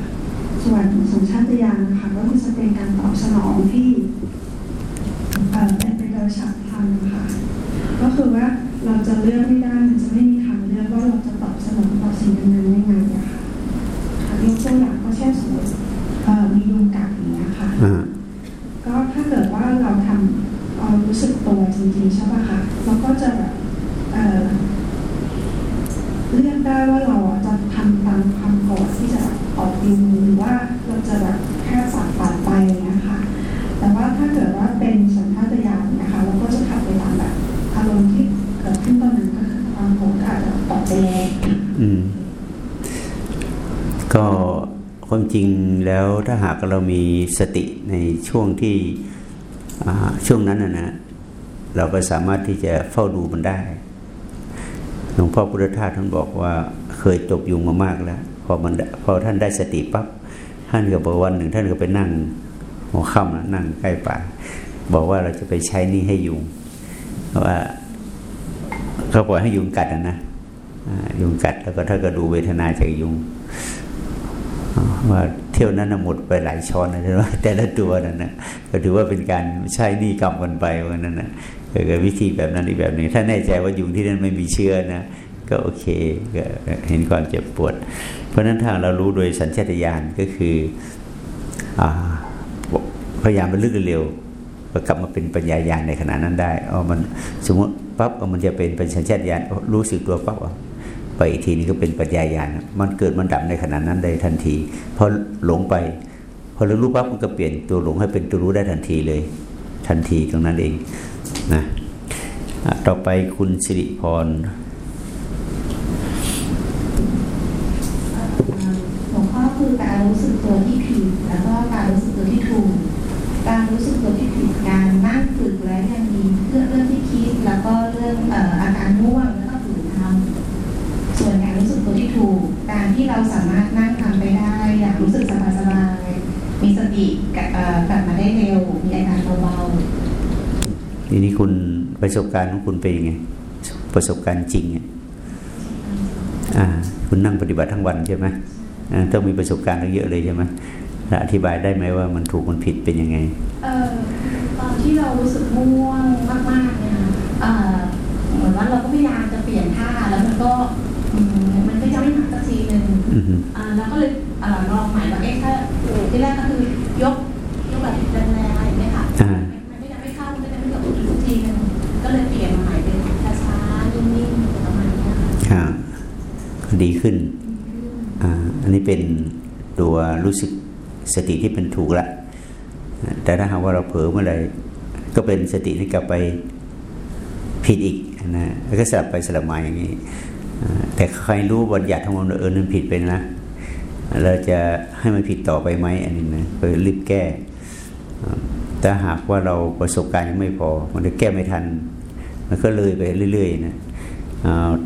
ส่วนสัญชาตญาณนะคะก็คือจะเป็นการตอบสนองที่เอ่อเป็นไปโดยฉับพลันค่ะ ก็คือว่าเราจะเลือกไม่ได้ มันจะไม่มีทางเลือกว่าเราจะตอบสนองต่อสิ่งนั้นๆยังไงอะค่ะค่ะยกตัวอย่างก็เช่นสมมติเอ่อมียุงกัดอย่างเงี้ยค่ะ อ่า ก็ถ้าเกิดว่าเราทำเรารู้สึกตัวจริงๆใช่ป่ะคะเราก็จะแบบเอ่อเลือกได้ว่าเราอะจะทำตามความโกรธที่จะออกยุงหรือว่าเราจะแบบแค่ปัดปัดไปอย่างเงี้ยค่ะ แต่ว่าถ้าเกิดว่าเป็นสัญชาตญาณนะคะเราก็จะขับไปตามแบบอารมณ์ที่เกิดขึ้นตอนนั้นก็คือความโกรธก็อาจจะตอบไปแล้ว อืม ก็ความ ความจริงแล้วถ้าหาก เรามีสติในช่วงที่ช่วงนั้นนะนะเราก็สามารถที่จะเฝ้าดูมันได้หลวงพ่อพุทธทาสท่านบอกว่าเคยตกยุงมามากแล้ว พอมันพอท่านได้สติปั๊บท่านก็บอกวันหนึ่ง ท่านก็ไปนั่งหัวค่ำนะนั่งใกล้ป่าบอกว่าเราจะไปใช้นี่ให้ยุงว่าเขาปล่อยให้ยุงกัดนะยุงกัดแล้วก็ถ้านก็ดูเวทนาจากยุงว่า เที่ยวนั้นหมดไปหลายช้อนนะใช่ไหมแต่ละตัวนั่นนะก็ถือว่าเป็นการใช้นี่กรรมกันไปว่านั้นนะก็วิธีแบบนั้นอีกแบบหนึ่งถ้าแน่ใจว่ายุงที่นั่นไม่มีเชื้อนะก็โอเคก็เห็นความเจ็บปวด เพราะฉะนั้นทางเรารู้โดยสัญชาตญาณก็คืออพยายามไปลึกเร็วกลับมาเป็นปัญญายาณในขณะนั้นได้อ๋อมันสมมติปั๊บมันจะเป็นเป็นสัญชาตญาณรู้สึกตัวปั๊บ ไปอีกทีนี้ก็เป็นปัญญายาณมันเกิดมันดับในขณะนั้นได้ทันทีพอหลงไปพอรารู้ปั๊บมันก็เปลี่ยนตัวหลงให้เป็นตัวรู้ได้ทันทีเลย ทันทีตรงนั้นเองนะต่อไปคุณสิริพรหลวงพ่อคือการรู้สึกตัวที่ผิดแล้วก็การรู้สึกตัวที่ถูกการรู้สึกตัวที่ผิดการนั่งฝึกแล้วยังมีเรื่องเรื่องที่คิด แล้วก็เรื่องอาการง่วงแล้วก็ฝืนทำส่วนการรู้สึกตัวที่ถูก การ ที่เราสามารถนั่งทำไปได้ อยางรู้สึกสบายๆมีสติกลับมาได้เร็ว มีอาการเบาๆทีนี้คุณประสบการณ์ของคุณเป็นยังไง ประสบการณ์จริงอ่าคุณนั่งปฏิบัติทั้งวันใช่ไหมต้องมีประสบการณ์เยอะเลยใช่ไหมอธิบายได้ไหมว่ามันถูกมันผิดเป็นยังไงเออตอนที่เรารู้สึกง่วงมากๆเนี่ยเหมือนว่าเราก็พยายามจะเปลี่ยนท่าแล้วมันก็มันก็จะไม่หนักสักที หนึ่งแล้วก็เลยลองใหม่ว่าเอ๊ะถ้าที่แรกก็คือยกยกแบบแรงๆอะไรอย่างเงี้ยค่ะมันก็ยังไม่เข้ามันก็ยังไม่เกิดสักทีหนึ่งก็เลยเปลี่ยนมาใหม่เป็นช้าๆนิ่งๆประมาณนี้ค่ะดีขึ้นอ่าอันนี้เป็นตัวรู้สึกสติที่เป็นถูกละแต่ถ้าหากว่าเราเผลอเมื่อไรก็เป็นสติที่กลับไปผิดอีกนะแล้วก็สลับไปสลับมาอย่างนี้ แต่ใครรู้บัญญัติทั้งหมดเออนั้นผิดไปนะ เราจะให้มันผิดต่อไปไหมอันนี้นะก็รีบแก้แต่หากว่าเราประสบการณ์ยังไม่พอ มันจะแก้ไม่ทัน มันก็เลยไปเรื่อยๆนะ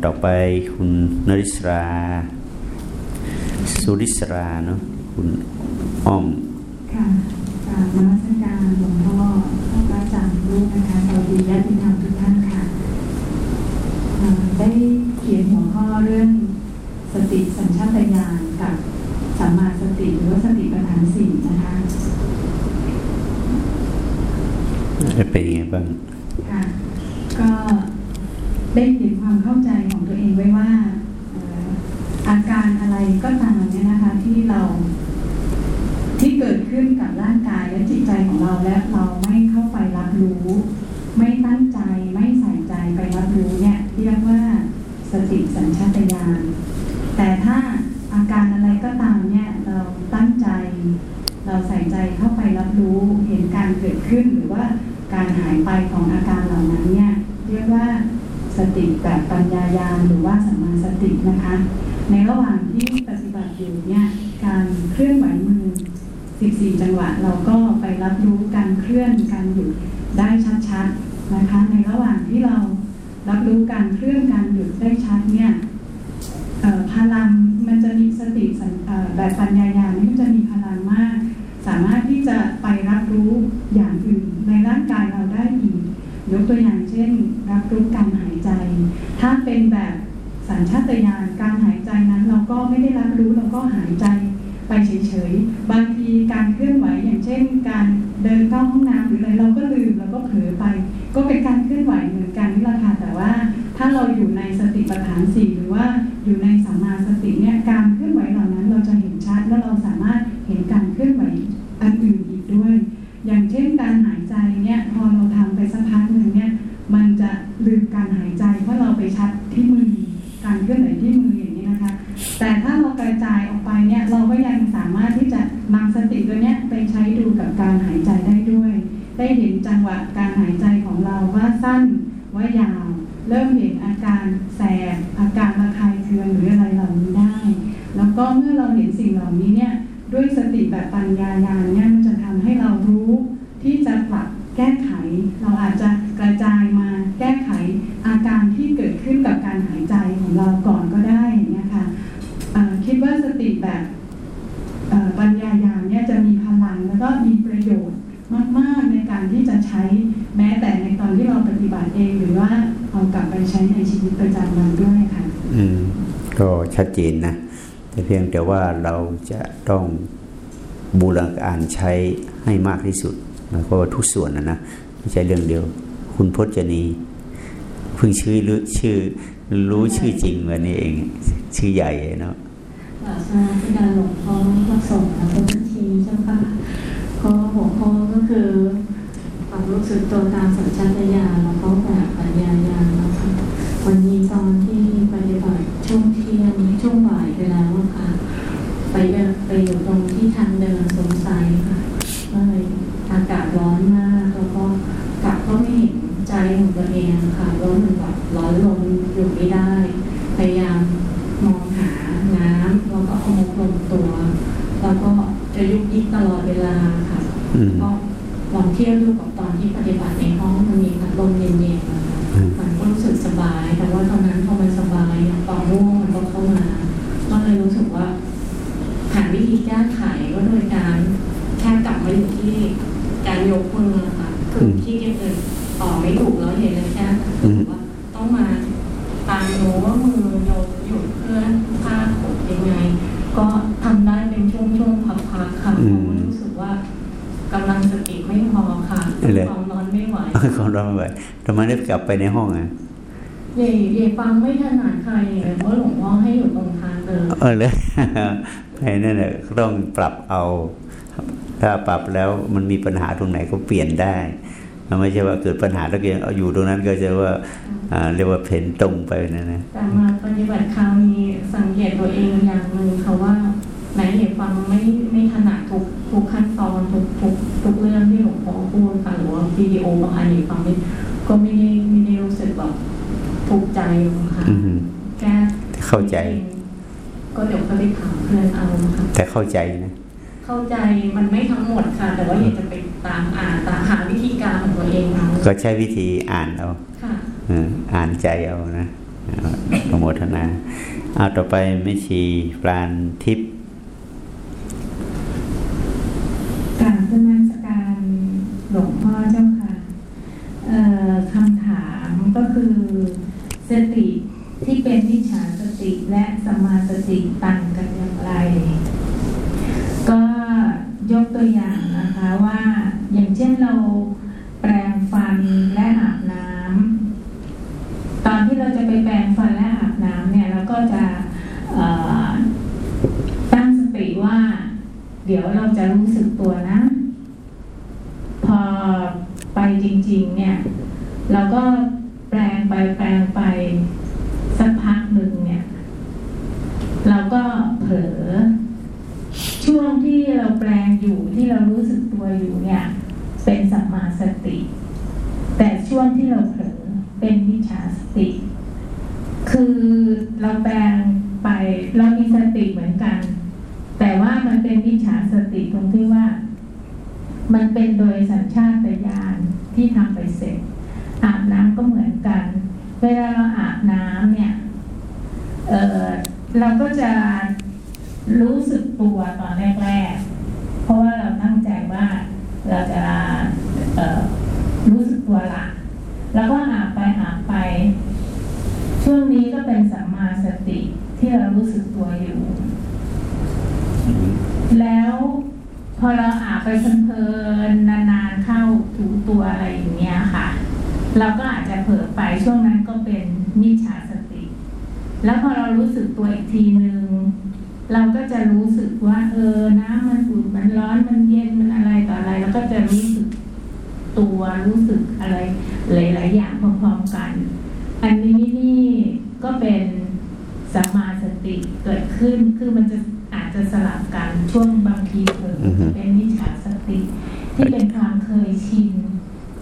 ต่อไปคุณนริศราสุริศราเนาะคุณอ้อมค่ะกราบนมัสการหลวงพ่อพระอาจารย์ลูกนะคะสวัสดีญาติธรรมทุกท่านค่ะได้ ขียนหัวข้อเรื่องสติสัญชาตญาณกับสัมมาสติหรือว่าสติปัฏฐานสี่นะคะเป็นยังไงบ้างค่ะก็ได้เขียนความเข้าใจของตัวเองไว้ว่าอาการอะไรก็ตามเนี่ยนะคะที่เราที่เกิดขึ้นกับร่างกายและจิตใจของเราและเราไม่เข้าไปรับรู้ ไม่ตั้งใจไม่ใส่ใจไปรับรู้เนี่ยเรียกว่า สติสัญชาตญาณแต่ถ้าอาการอะไรก็ตามเนี่ยเราตั้งใจ เราใส่ใจเข้าไปรับรู้เห็นการเกิดขึ้นหรือว่าการหายไปของอาการเหล่านั้นเนี่ยเรียกว่าสติแบบปัญญายาณหรือว่าสัมมาสตินะคะ ในระหว่างที่ปฏิบัติอยู่เนี่ยการเคลื่อนไหวมือ 14 จังหวะเราก็ไปรับรู้การเคลื่อนการหยุดได้ชัดๆนะคะ ในระหว่างที่เรา รับรู้การเคลื่อนการหยุดได้ชัดเนี่ยพลังมันจะมีสติแบบปัญญาญาณนี่มันจะมี ต้องบูรณาการใช้ให้มากที่สุดหมายความว่าทุกส่วนนะนะไม่ใช่เรื่องเดียว คุณพจนีเพิ่งชื่อรู้ชื่อรู้ชื่อจริงวันนี้เอง ชื่อใหญ่เนาะกาบนที่การหลวงพ่อพระสงฆ์และพุทธทีเจ้าค่ะก็หัวข้อก็คือความรู้สึกตัวตามสัญชาตญาณแล้วก็แบบปัญญาญาณนะคะวันนี้ตอนที่ปฏิบัติช่วงเที่ยงช่วงบ่ายไปแล้วค่ะ ไปไปอยู่ตรงที่ทางเดินสงสัยค่ะก็เลยอากาศร้อนมากแล้วก็กลับก็ไม่เห็นใจของตัวเองค่ะว่ามันแบบร้อนลงอยู่ไม่ได้ พยายามมองหาน้ำแล้วก็เอามลงตัว แล้วก็จะยุกยิกตลอดเวลาค่ะก็ลองเที่ยวดูกับตอนที่ปฏิบัติในห้องมันมีพัดลมเย็นๆนะคะมันก็รู้สึกสบาย แต่ว่าตอนนั้นพอมันสบายความง่วงมันก็เข้ามา ก็เลยรู้สึกว่าหาวิธีแก้ไขก็โดยการแค่กลับมาอยู่ที่การยกมือค่ะคือที่ยังอื่น ต่อไม่ถูกแล้วเห็นเลยแค่ว่าต้องมาตามรู้ว่ามือยกหยุดเพื่อนผ้าขดยังไง ก็ทำได้เป็นช่วงๆพักๆค่ะรู้สึกว่ากำลังสติไม่พอค่ะความร้อนไม่ไหวความร้อนไม่ไหวทำไมได้กลับไปในห้องอะเย่เย่ฟังไม่ถนัดใครเพราะหลวงพ่อให้อยู่ตรงทางเดินเออเลยไปนั่นแหละต้องปรับเอา ถ้าปรับแล้วมันมีปัญหาตรงไหนก็เปลี่ยนได้ ไม่ใช่ว่าเกิดปัญหาแล้วก็เอาอยู่ตรงนั้นก็จะว่าเรียกว่าเพนตรงไปนั่นนะแต่มาปฏิบัติคราวนี้สังเกตตัวเองอย่างหนึ่งเขาว่าไหนเหตุฟังไม่ไม่ถนัดทุกทุกขั้นตอนทุกทุกทุกเรื่องที่หลวงพ่อพูดค่ะหรือว่าวิดีโอบางอันเหตุฟังไม่ก็ไม่ได้ไม่ได้รู้สึกแบบถูกใจค่ะแก้เข้าใจ ก็เดี๋ยวก็ไปถามเพื่อนเอาค่ะแต่เข้าใจนะ เข้าใจมันไม่ทั้งหมดค่ะ แต่ว่าอยากจะไป ตามอ่านตามหาวิธีการของตัวเองเอาก็ใช้วิธีอ่านเอาค่ะอ่านใจเอานะโปรโมทนาเอาต่อไปไม่ชีปราณทิพย์กราบนมัสการหลวงพ่อเจ้าค่ะคำถามก็คือสติที่เป็นวิชาสติและสมาสติต่างกันอย่างไรก็ ยกตัวอย่างนะคะว่าอย่างเช่นเราแปรงฟันและอาบน้ำตอนที่เราจะไปแปรงฟันและอาบน้ำเนี่ยเราก็จะตั้งสติว่า เดี๋ยวเราจะรู้สึกตัวนะ พอไปจริง ๆ เนี่ย เราก็แปลงไปแปลงไปสักพักหนึ่งเนี่ย เราก็เผลอ ช่วงที่เราแปลงอยู่ที่เรารู้สึกตัวอยู่เนี่ยเป็นสัมมาสติ แต่ช่วงที่เราเผลอเป็นวิชาสติ คือเราแปลงไปเรามีสติเหมือนกัน แต่ว่ามันเป็นวิชาสติตรงที่ว่า มันเป็นโดยสัญชาตญาณที่ทำไปเสร็จ อาบน้ำก็เหมือนกัน เวลาเราอาบน้ำเนี่ยเเราก็จะ รู้สึกตัวตอนแรกๆ เพราะว่าเราตั้งใจว่าเราจะรู้สึกตัวละ แล้วก็อาบไปอาบไป ช่วงนี้ก็เป็นสัมมาสติที่เรารู้สึกตัวอยู่ แล้วพอเราอาบไปเพลินๆนานๆเข้าถูตัวอะไรอย่างเงี้ยค่ะ เราก็อาจจะเผลอไปช่วงนั้นก็เป็นมิจฉาสติ แล้วพอเรารู้สึกตัวอีกทีหนึ่ง เราก็จะรู้สึกว่า เออน้ำมันอุ่นมันร้อนมันเย็นมันอะไรต่ออะไร แล้วก็จะรู้สึกตัวรู้สึกอะไร หลาย ๆ อย่างพร้อมๆกัน อันนี้นี่ก็เป็นสัมมาสติเกิดขึ้นคือมันจะอาจจะสลับกันช่วงบางทีเผลอเป็นมิจฉาสติ ที่เป็นความเคยชิน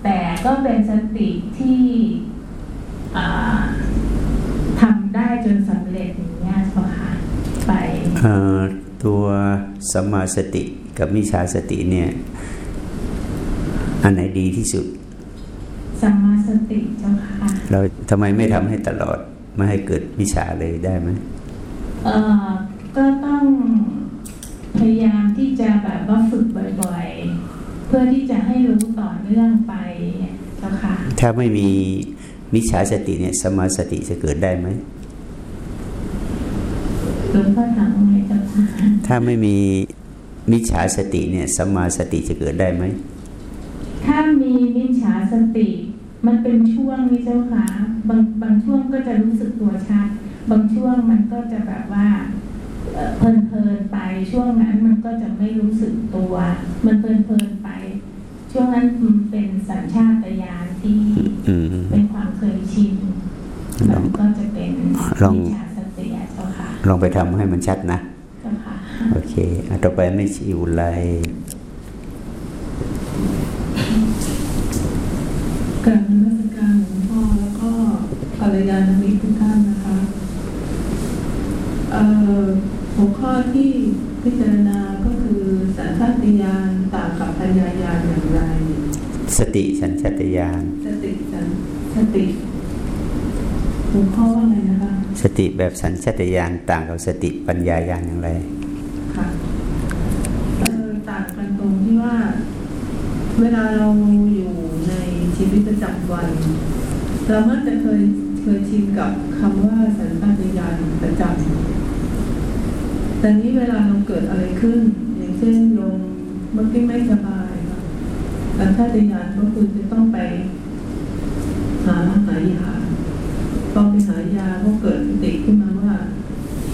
แต่ก็เป็นสติที่ทำได้จนสำเร็จอย่างนี้ค่ะไป ตัวสมาสติกับมิจฉาสติเนี่ย อันไหนดีที่สุดสัมมาสติเจ้าค่ะเราทำไมไม่ทำให้ตลอดไม่ให้เกิดมิจฉาเลยได้ไหมเอ่อก็ต้องพยายามที่จะแบบว่าฝึกบ่อยๆ เพื่อที่จะให้รู้ต่อเนื่องไปเจ้าค่ะถ้าไม่มีมิจฉาสติเนี่ยสมมาสติจะเกิดได้ไหม หลวงพ่อถามว่าไงเจ้าค่ะถ้าไม่มีมิจฉาสติเนี่ยสมมาสติจะเกิดได้ไหม ถ้ามีมิจฉาสติ มันเป็นช่วงนี่เจ้าค่ะบางบางช่วงก็จะรู้สึกตัวชัด บางช่วงมันก็จะแบบว่าเอ่อเพลินๆไปช่วงนั้นมันก็จะไม่รู้สึกตัว มันเพลินๆไป ช่วงนั้นมันเป็นสัญชาตญาณที่อืมเป็นความเคยชินลมัองนก็จะเป็นลอง ลองไปทำให้มันชัดนะเจ้าค่ะโอเคอะต่อไปไม่ชิวไรกรารนมัสการหลวงพ่อแล้วก็ภรรยาณมิตรทุกท่านนะคะเอ่อหัวข้อที่พิจารณาก็คือสัญชาตญาณต่างกับปัญญาญาณอย่างไร สติสัญชาตญาณสติสัญสติ หัวข้อว่าไงนะคะสติแบบสัญชาตญาณต่างกับสติปัญญาญาณอย่างไรค่ะเอ่อต่างกันตรงที่ว่า เวลาเราอยู่ในชีวิตประจำวัน เรามักจะเคยเคยชินกับคำว่าสัญชาตญาณประจำแต่นี้เวลาเราเกิดอะไรขึ้น อย่างเช่นโยมเมื่อกี้ไม่สบายค่ะสัญชาตญาณก็คือจะต้องไปหาหายา พอไปหายาก็เกิดสติขึ้นมาว่า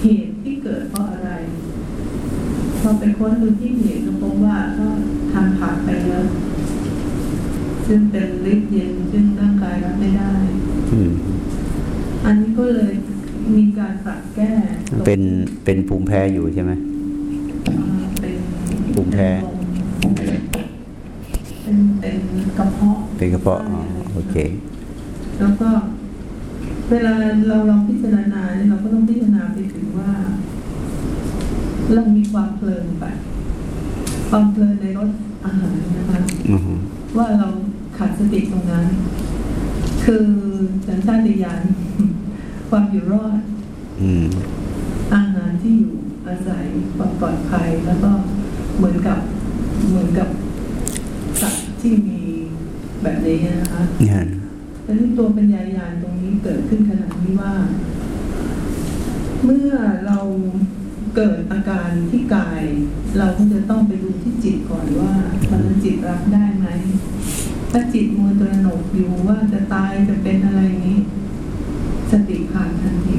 เหตุที่เกิดเพราะอะไรพอไปค้นดูที่เหตุก็พบว่าก็ทานผักไปแล้วซึ่งเป็นฤทธิ์เย็นซึ่งร่างกายรับไม่ได้อืมอันนี้ก็เลยมีการปรับแก้ เป็นเป็นภูมิแพ้อยู่ใช่ไหมอ่าเป็นภูมิแพ้เป็นเป็นกระเพาะเป็นกระเพาะอ๋อโอเค แล้วก็ เวลาเราลองพิจารณาเนี่ยเราก็ต้องพิจารณาไปถึงว่า เรามีความเพลินไปความเพลินในรสอาหารนะคะอือฮึว่าเราขาดสติตรงนั้น คือสัญชาตญาณความอยู่รอดอืมอาหารที่อยู่อาศัยความปลอดภัยแล้วก็เหมือนกับเหมือนกับสัตว์ที่มีแบบนี้นะคะเนี่ยแต่ที่ตัวปัญญายาณตรงนี้ เกิดขึ้นขนาดนี้ว่า เมื่อเราเกิดอาการที่กาย เราก็จะต้องไปดูที่จิตก่อนว่าตอนนั้นจิตรับได้ไหมถ้าจิตมัวตระหนกอยู่ว่าจะตายจะเป็นอะไรอย่างนี้ สติผ่านทันที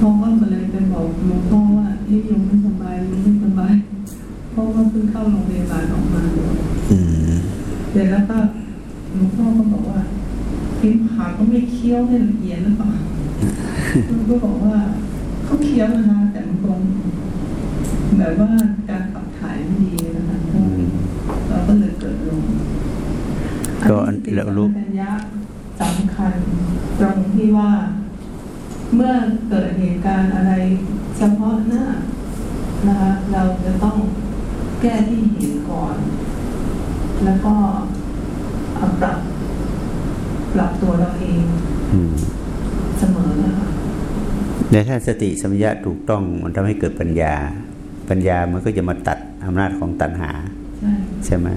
พ่อก็เลยไปบอกหลวงพ่อว่าเฮ้ยโยมไม่สบายโยมไม่สบายเพราะว่าเพิ่งเข้าโรงพยาบาลออกมาอืมเสร็จแล้วก็หลวงพ่อก็บอกว่า กินผักก็ไม่เคี้ยวให้ละเอียดหรือเปล่าลูกก็บอกว่าเขาเคี้ยวนะคะแต่มันคงแบบว่าการขับถ่ายไม่ดีนะคะเราก็เลยเกิดลงก็อันที่แล้วสี่รู้สัมปชัญญะสำคัญตรงที่ว่า เมื่อเกิดเหตุการณ์อะไรเฉพาะหน้านะคะเราจะต้องแก้ที่เหตุก่อน แล้วก็เอาปรับ ปรับตัวเราเองอืมเสมอนะคะแต่ถ้าสติสัมปชัญญะถูกต้องมันทำให้เกิดปัญญา ปัญญามันก็จะมาตัดอำนาจของตัณหาใช่ใช่ไหม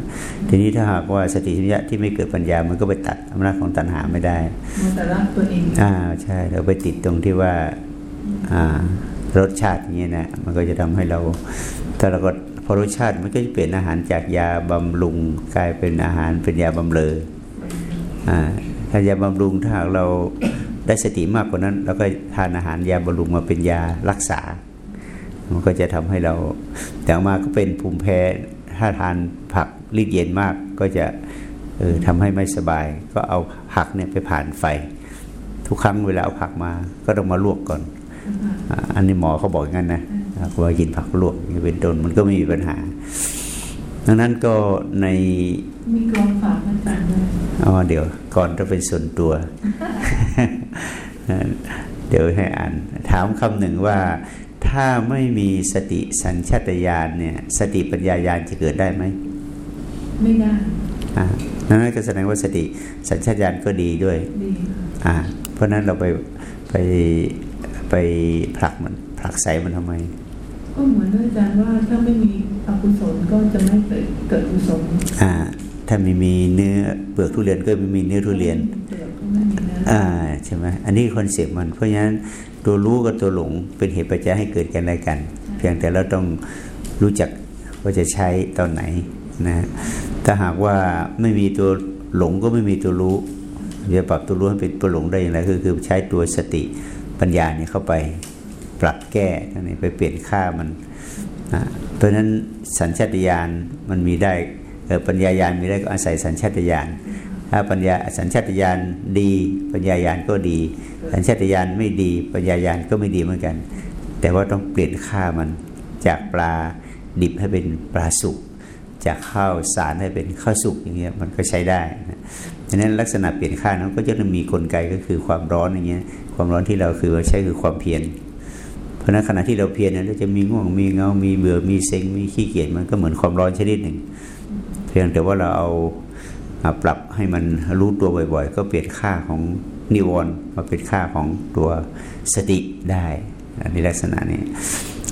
ทีนี้ถ้าหากว่าสติสัมปชัญญะที่ไม่เกิดปัญญา มันก็ไปตัดอำนาจของตัณหาไม่ได้มันแต่รักตัวเองอ่าใช่ เราไปติดตรงที่ว่า อ่ารสชาติอย่างเงี้ยนะมันก็จะทำให้เราถ้าเราก็พอรสชาติมันก็จะเปลี่ยนอาหารจากยาบำรุงกลายเป็นอาหารเป็นยาบำเรออ่า ถ้ายาบำรุงถ้าหากเราได้สติมากกว่านั้นเราก็ทานอาหารยาบำรุงมาเป็นยารักษา มันก็จะทำให้เรา แต่ออกมาก็เป็นภูมิแพ้ถ้าทานผักรีดเย็นมากก็จะเออทำให้ไม่สบาย ก็เอาผักเนี่ยไปผ่านไฟ ทุกครั้งเวลาเอาผักมา ก็ต้องมาลวกก่อนอ่าอันนี้หมอเขาบอกอย่างนั้นนะอ่าว่ากินผักลวกอย่างนี้เป็นต้นมันก็ไม่มีปัญหา ดังนั้นก็ในมีกรองฝากอาจารย์ด้วยอ๋อเดี๋ยวก่อนจะเป็นส่วนตัว เดี๋ยวให้อ่าน ถามคำหนึ่งว่าถ้าไม่มีสติสัญชาตญาณเนี่ย สติปัญญายาณจะเกิดได้ไหม ไม่ได้อ่านั่นก็แสดงว่าสติสัญชาตญาณก็ดีด้วยดีอ่า เพราะนั้นเราไปไปไปผลักมันผลักใส่มันทำไม ก็เหมือนอาจารย์ว่าถ้าไม่มีอกุศลก็จะไม่เกิดเกิดกุศลอ่าถ้าไม่มีเนื้อเปลือกทุเรียนก็ไม่มีเนื้อทุเรียนเกิดก็ไม่มีนะอ่าใช่ไหมอันนี้คอนเซปต์มัน เพราะฉะนั้นตัวรู้กับตัวหลงเป็นเหตุปัจจัยให้เกิดกันอะไรกัน เพียงแต่เราต้องรู้จักว่าจะใช้ตอนไหนนะถ้าหากว่าไม่มีตัวหลงก็ไม่มีตัวรู้จะปรับตัวรู้ให้เป็นตัวหลงได้อย่างไรคือคือใช้ตัวสติปัญญาเนี่ยเข้าไป ปรับแก้ทั้งนี้ไปเปลี่ยนค่ามันนะเพราะฉะนั้นสัญชาตญาณมันมีได้เออปัญญายาณมีได้ก็อาศัยสัญชาตญาณถ้าปัญญาสัญชาตญาณดี ปัญญายาณก็ดี สัญชาตญาณไม่ดี ปัญญายาณก็ไม่ดีเหมือนกัน แต่ว่าต้องเปลี่ยนค่ามันจากปลาดิบให้เป็นปลาสุกจากข้าวสารให้เป็นข้าวสุกอย่างเงี้ยมันก็ใช้ได้นะดังนั้นลักษณะเปลี่ยนค่านั้นก็จะมีกลไกก็คือความร้อนอย่างเงี้ยความร้อนที่เราคือเราใช้คือความเพียร ราะนั้นขณะที่เราเพียรนั้นเราจะมีง่วงมีเงา มีเบื่อ มีเซ็ง มีขี้เกียจมันก็เหมือนความร้อนชนิดหนึ่ง เพียงแต่ว่าเราเอาปรับให้มันรู้ตัวบ่อย ๆ ก็เปลี่ยนค่าของนิวรณ์มาเป็นค่าของตัวสติได้ในลักษณะนี้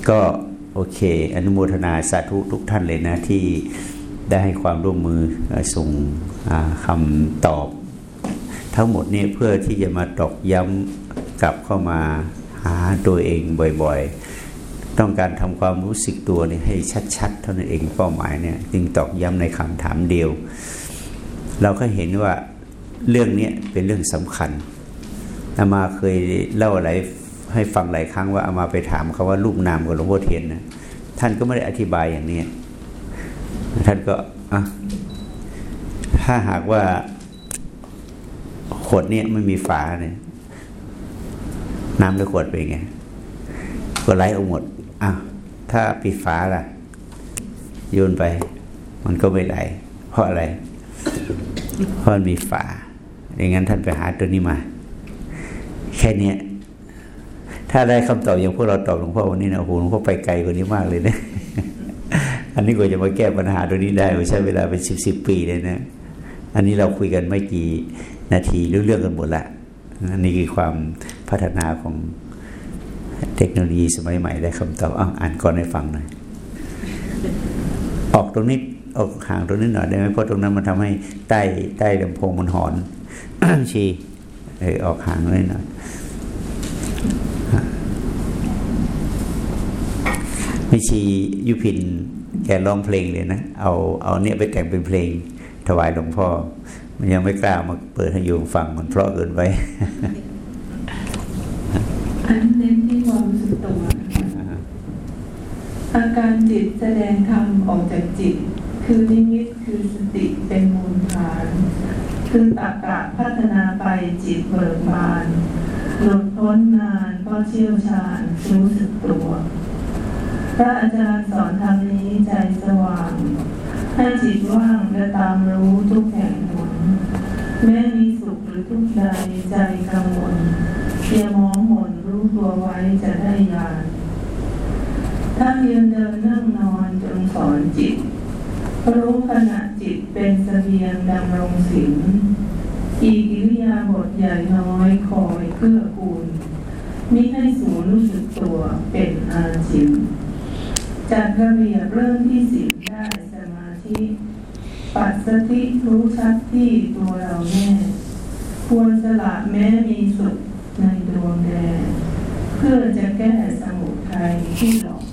ก็โอเค อนุโมทนาสาธุทุกท่านเลยนะที่ได้ให้ความร่วมมือส่งอ่าคำตอบ ทั้งหมดนี้เพื่อที่จะมาตอกย้ำกลับเข้ามาาตัวเองบ่อยๆ ต้องการทำความรู้สึกตัวนี่ให้ชัดๆ เท่านั้นเองเป้าหมายเนี่ยจึงตอกย้ำในคำถามเดียว เราก็เห็นว่าเรื่องนี้เป็นเรื่องสำคัญอามาเคยเล่าอะไรให้ฟังหลายครั้งว่าอามาไปถามเขาว่ารูปนามกับหลวงพ่อเทียนนะท่านก็ไม่ได้อธิบายอย่างนี้ท่านก็อะถ้าหากว่าขวดเนี่ยไม่มีฝาเนี่ย น้ำในขวดเป็นไงก็ไหลออกหมดอ้าวถ้าปิดฝาล่ะโยนไป มันก็ไม่ไหลเพราะอะไร เพราะมันมีฝาอย่างนั้นท่านไปหาตัวนี้มา แค่นี้ถ้าได้คำตอบอย่างพวกเราตอบหลวงพ่อวันนี้นะโอ้โหหลวงพ่อไปไกลกว่านี้มากเลยนะอันนี้กว่าจะมาแก้ปัญหาตัวนี้ได้ใช้เวลาเป็นสิบสิบปีเลยนะ อันนี้เราคุยกันไม่กี่นาทีรู้เรื่องกันหมดละอันนี้คือความ พัฒนาของเทคโนโลยีสมัยใหม่ได้คำตอบอ้าวอ่านก่อนให้ฟังหน่อยออกตรงนี้ออกห่างตรงนี้หน่อยได้ไหมเพราะตรงนั้นมันทำให้ใต้ใต้ลำโพงมันหอนชีเออออกห่างเลยหน่อยไม่ชียุพินแกร้องเพลงเลยนะเอาเอาเนี่ยไปแต่งเป็นเพลง ถวายหลวงพ่อ มันยังไม่กล้ามาเปิดให้โยมฟังมันเพราะเกินไป อันเน้นที่ความรู้สึกตัว อาการจิตแสดงธรรมออกจากจิต คือนิมิตคือสติเป็นมูลฐาน คือตากะพัฒนาไปจิตเบิกบานหลุดพ้นนานก็เชี่ยวชาญรู้สึกตัวพระอาจารย์สอนทำนี้ใจสว่าง ให้จิตว่างและตามรู้ทุกแห่งหนแม้มีสุขหรือทุกข์ใดใจกังวลอย่ามองหม่นรู้ตัวไว้จะได้ยาน ถ้ายืนเดินนั่งนอนจงสอนจิต รู้ขณะจิตเป็นเสบียงดำรงสิงอีกิริยาบทใหญ่น้อยคอยเกื้อกูลมิให้สูนรู้สึกตัวเป็นอาจินจัดระเบียบเรื่องที่สิบได้สมาธิปัสสติรู้ชัดที่ตัวเราแน่ควรสละแม้มีสุขในดวงแดงเพื่อจะแก้สมุทัยที่หลอก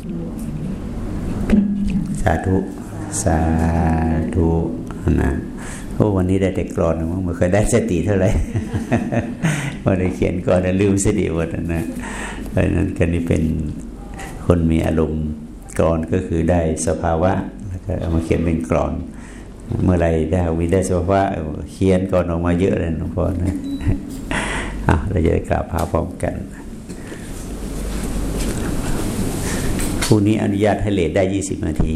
สาธุสาธุนะโอ้วันนี้ได้แต่กรอนมั้งไม่เคยได้สติเท่าไหร่วันได้เขียนก่อนลืมสติหมดนะเพราะนั้นกันนี้เป็นคนมีอารมณ์กรอนก็คือได้สภาวะแล้วก็เอามาเขียนเป็นกรอน เมื่อไรได้วิได้สภาวะเขียนก่อนออกมาเยอะเลยหลวงพ่อนะเราจะได้กราบพาพร้อมกัน คู่นี้อนุญาตให้เลทได้ยี่สิบนาที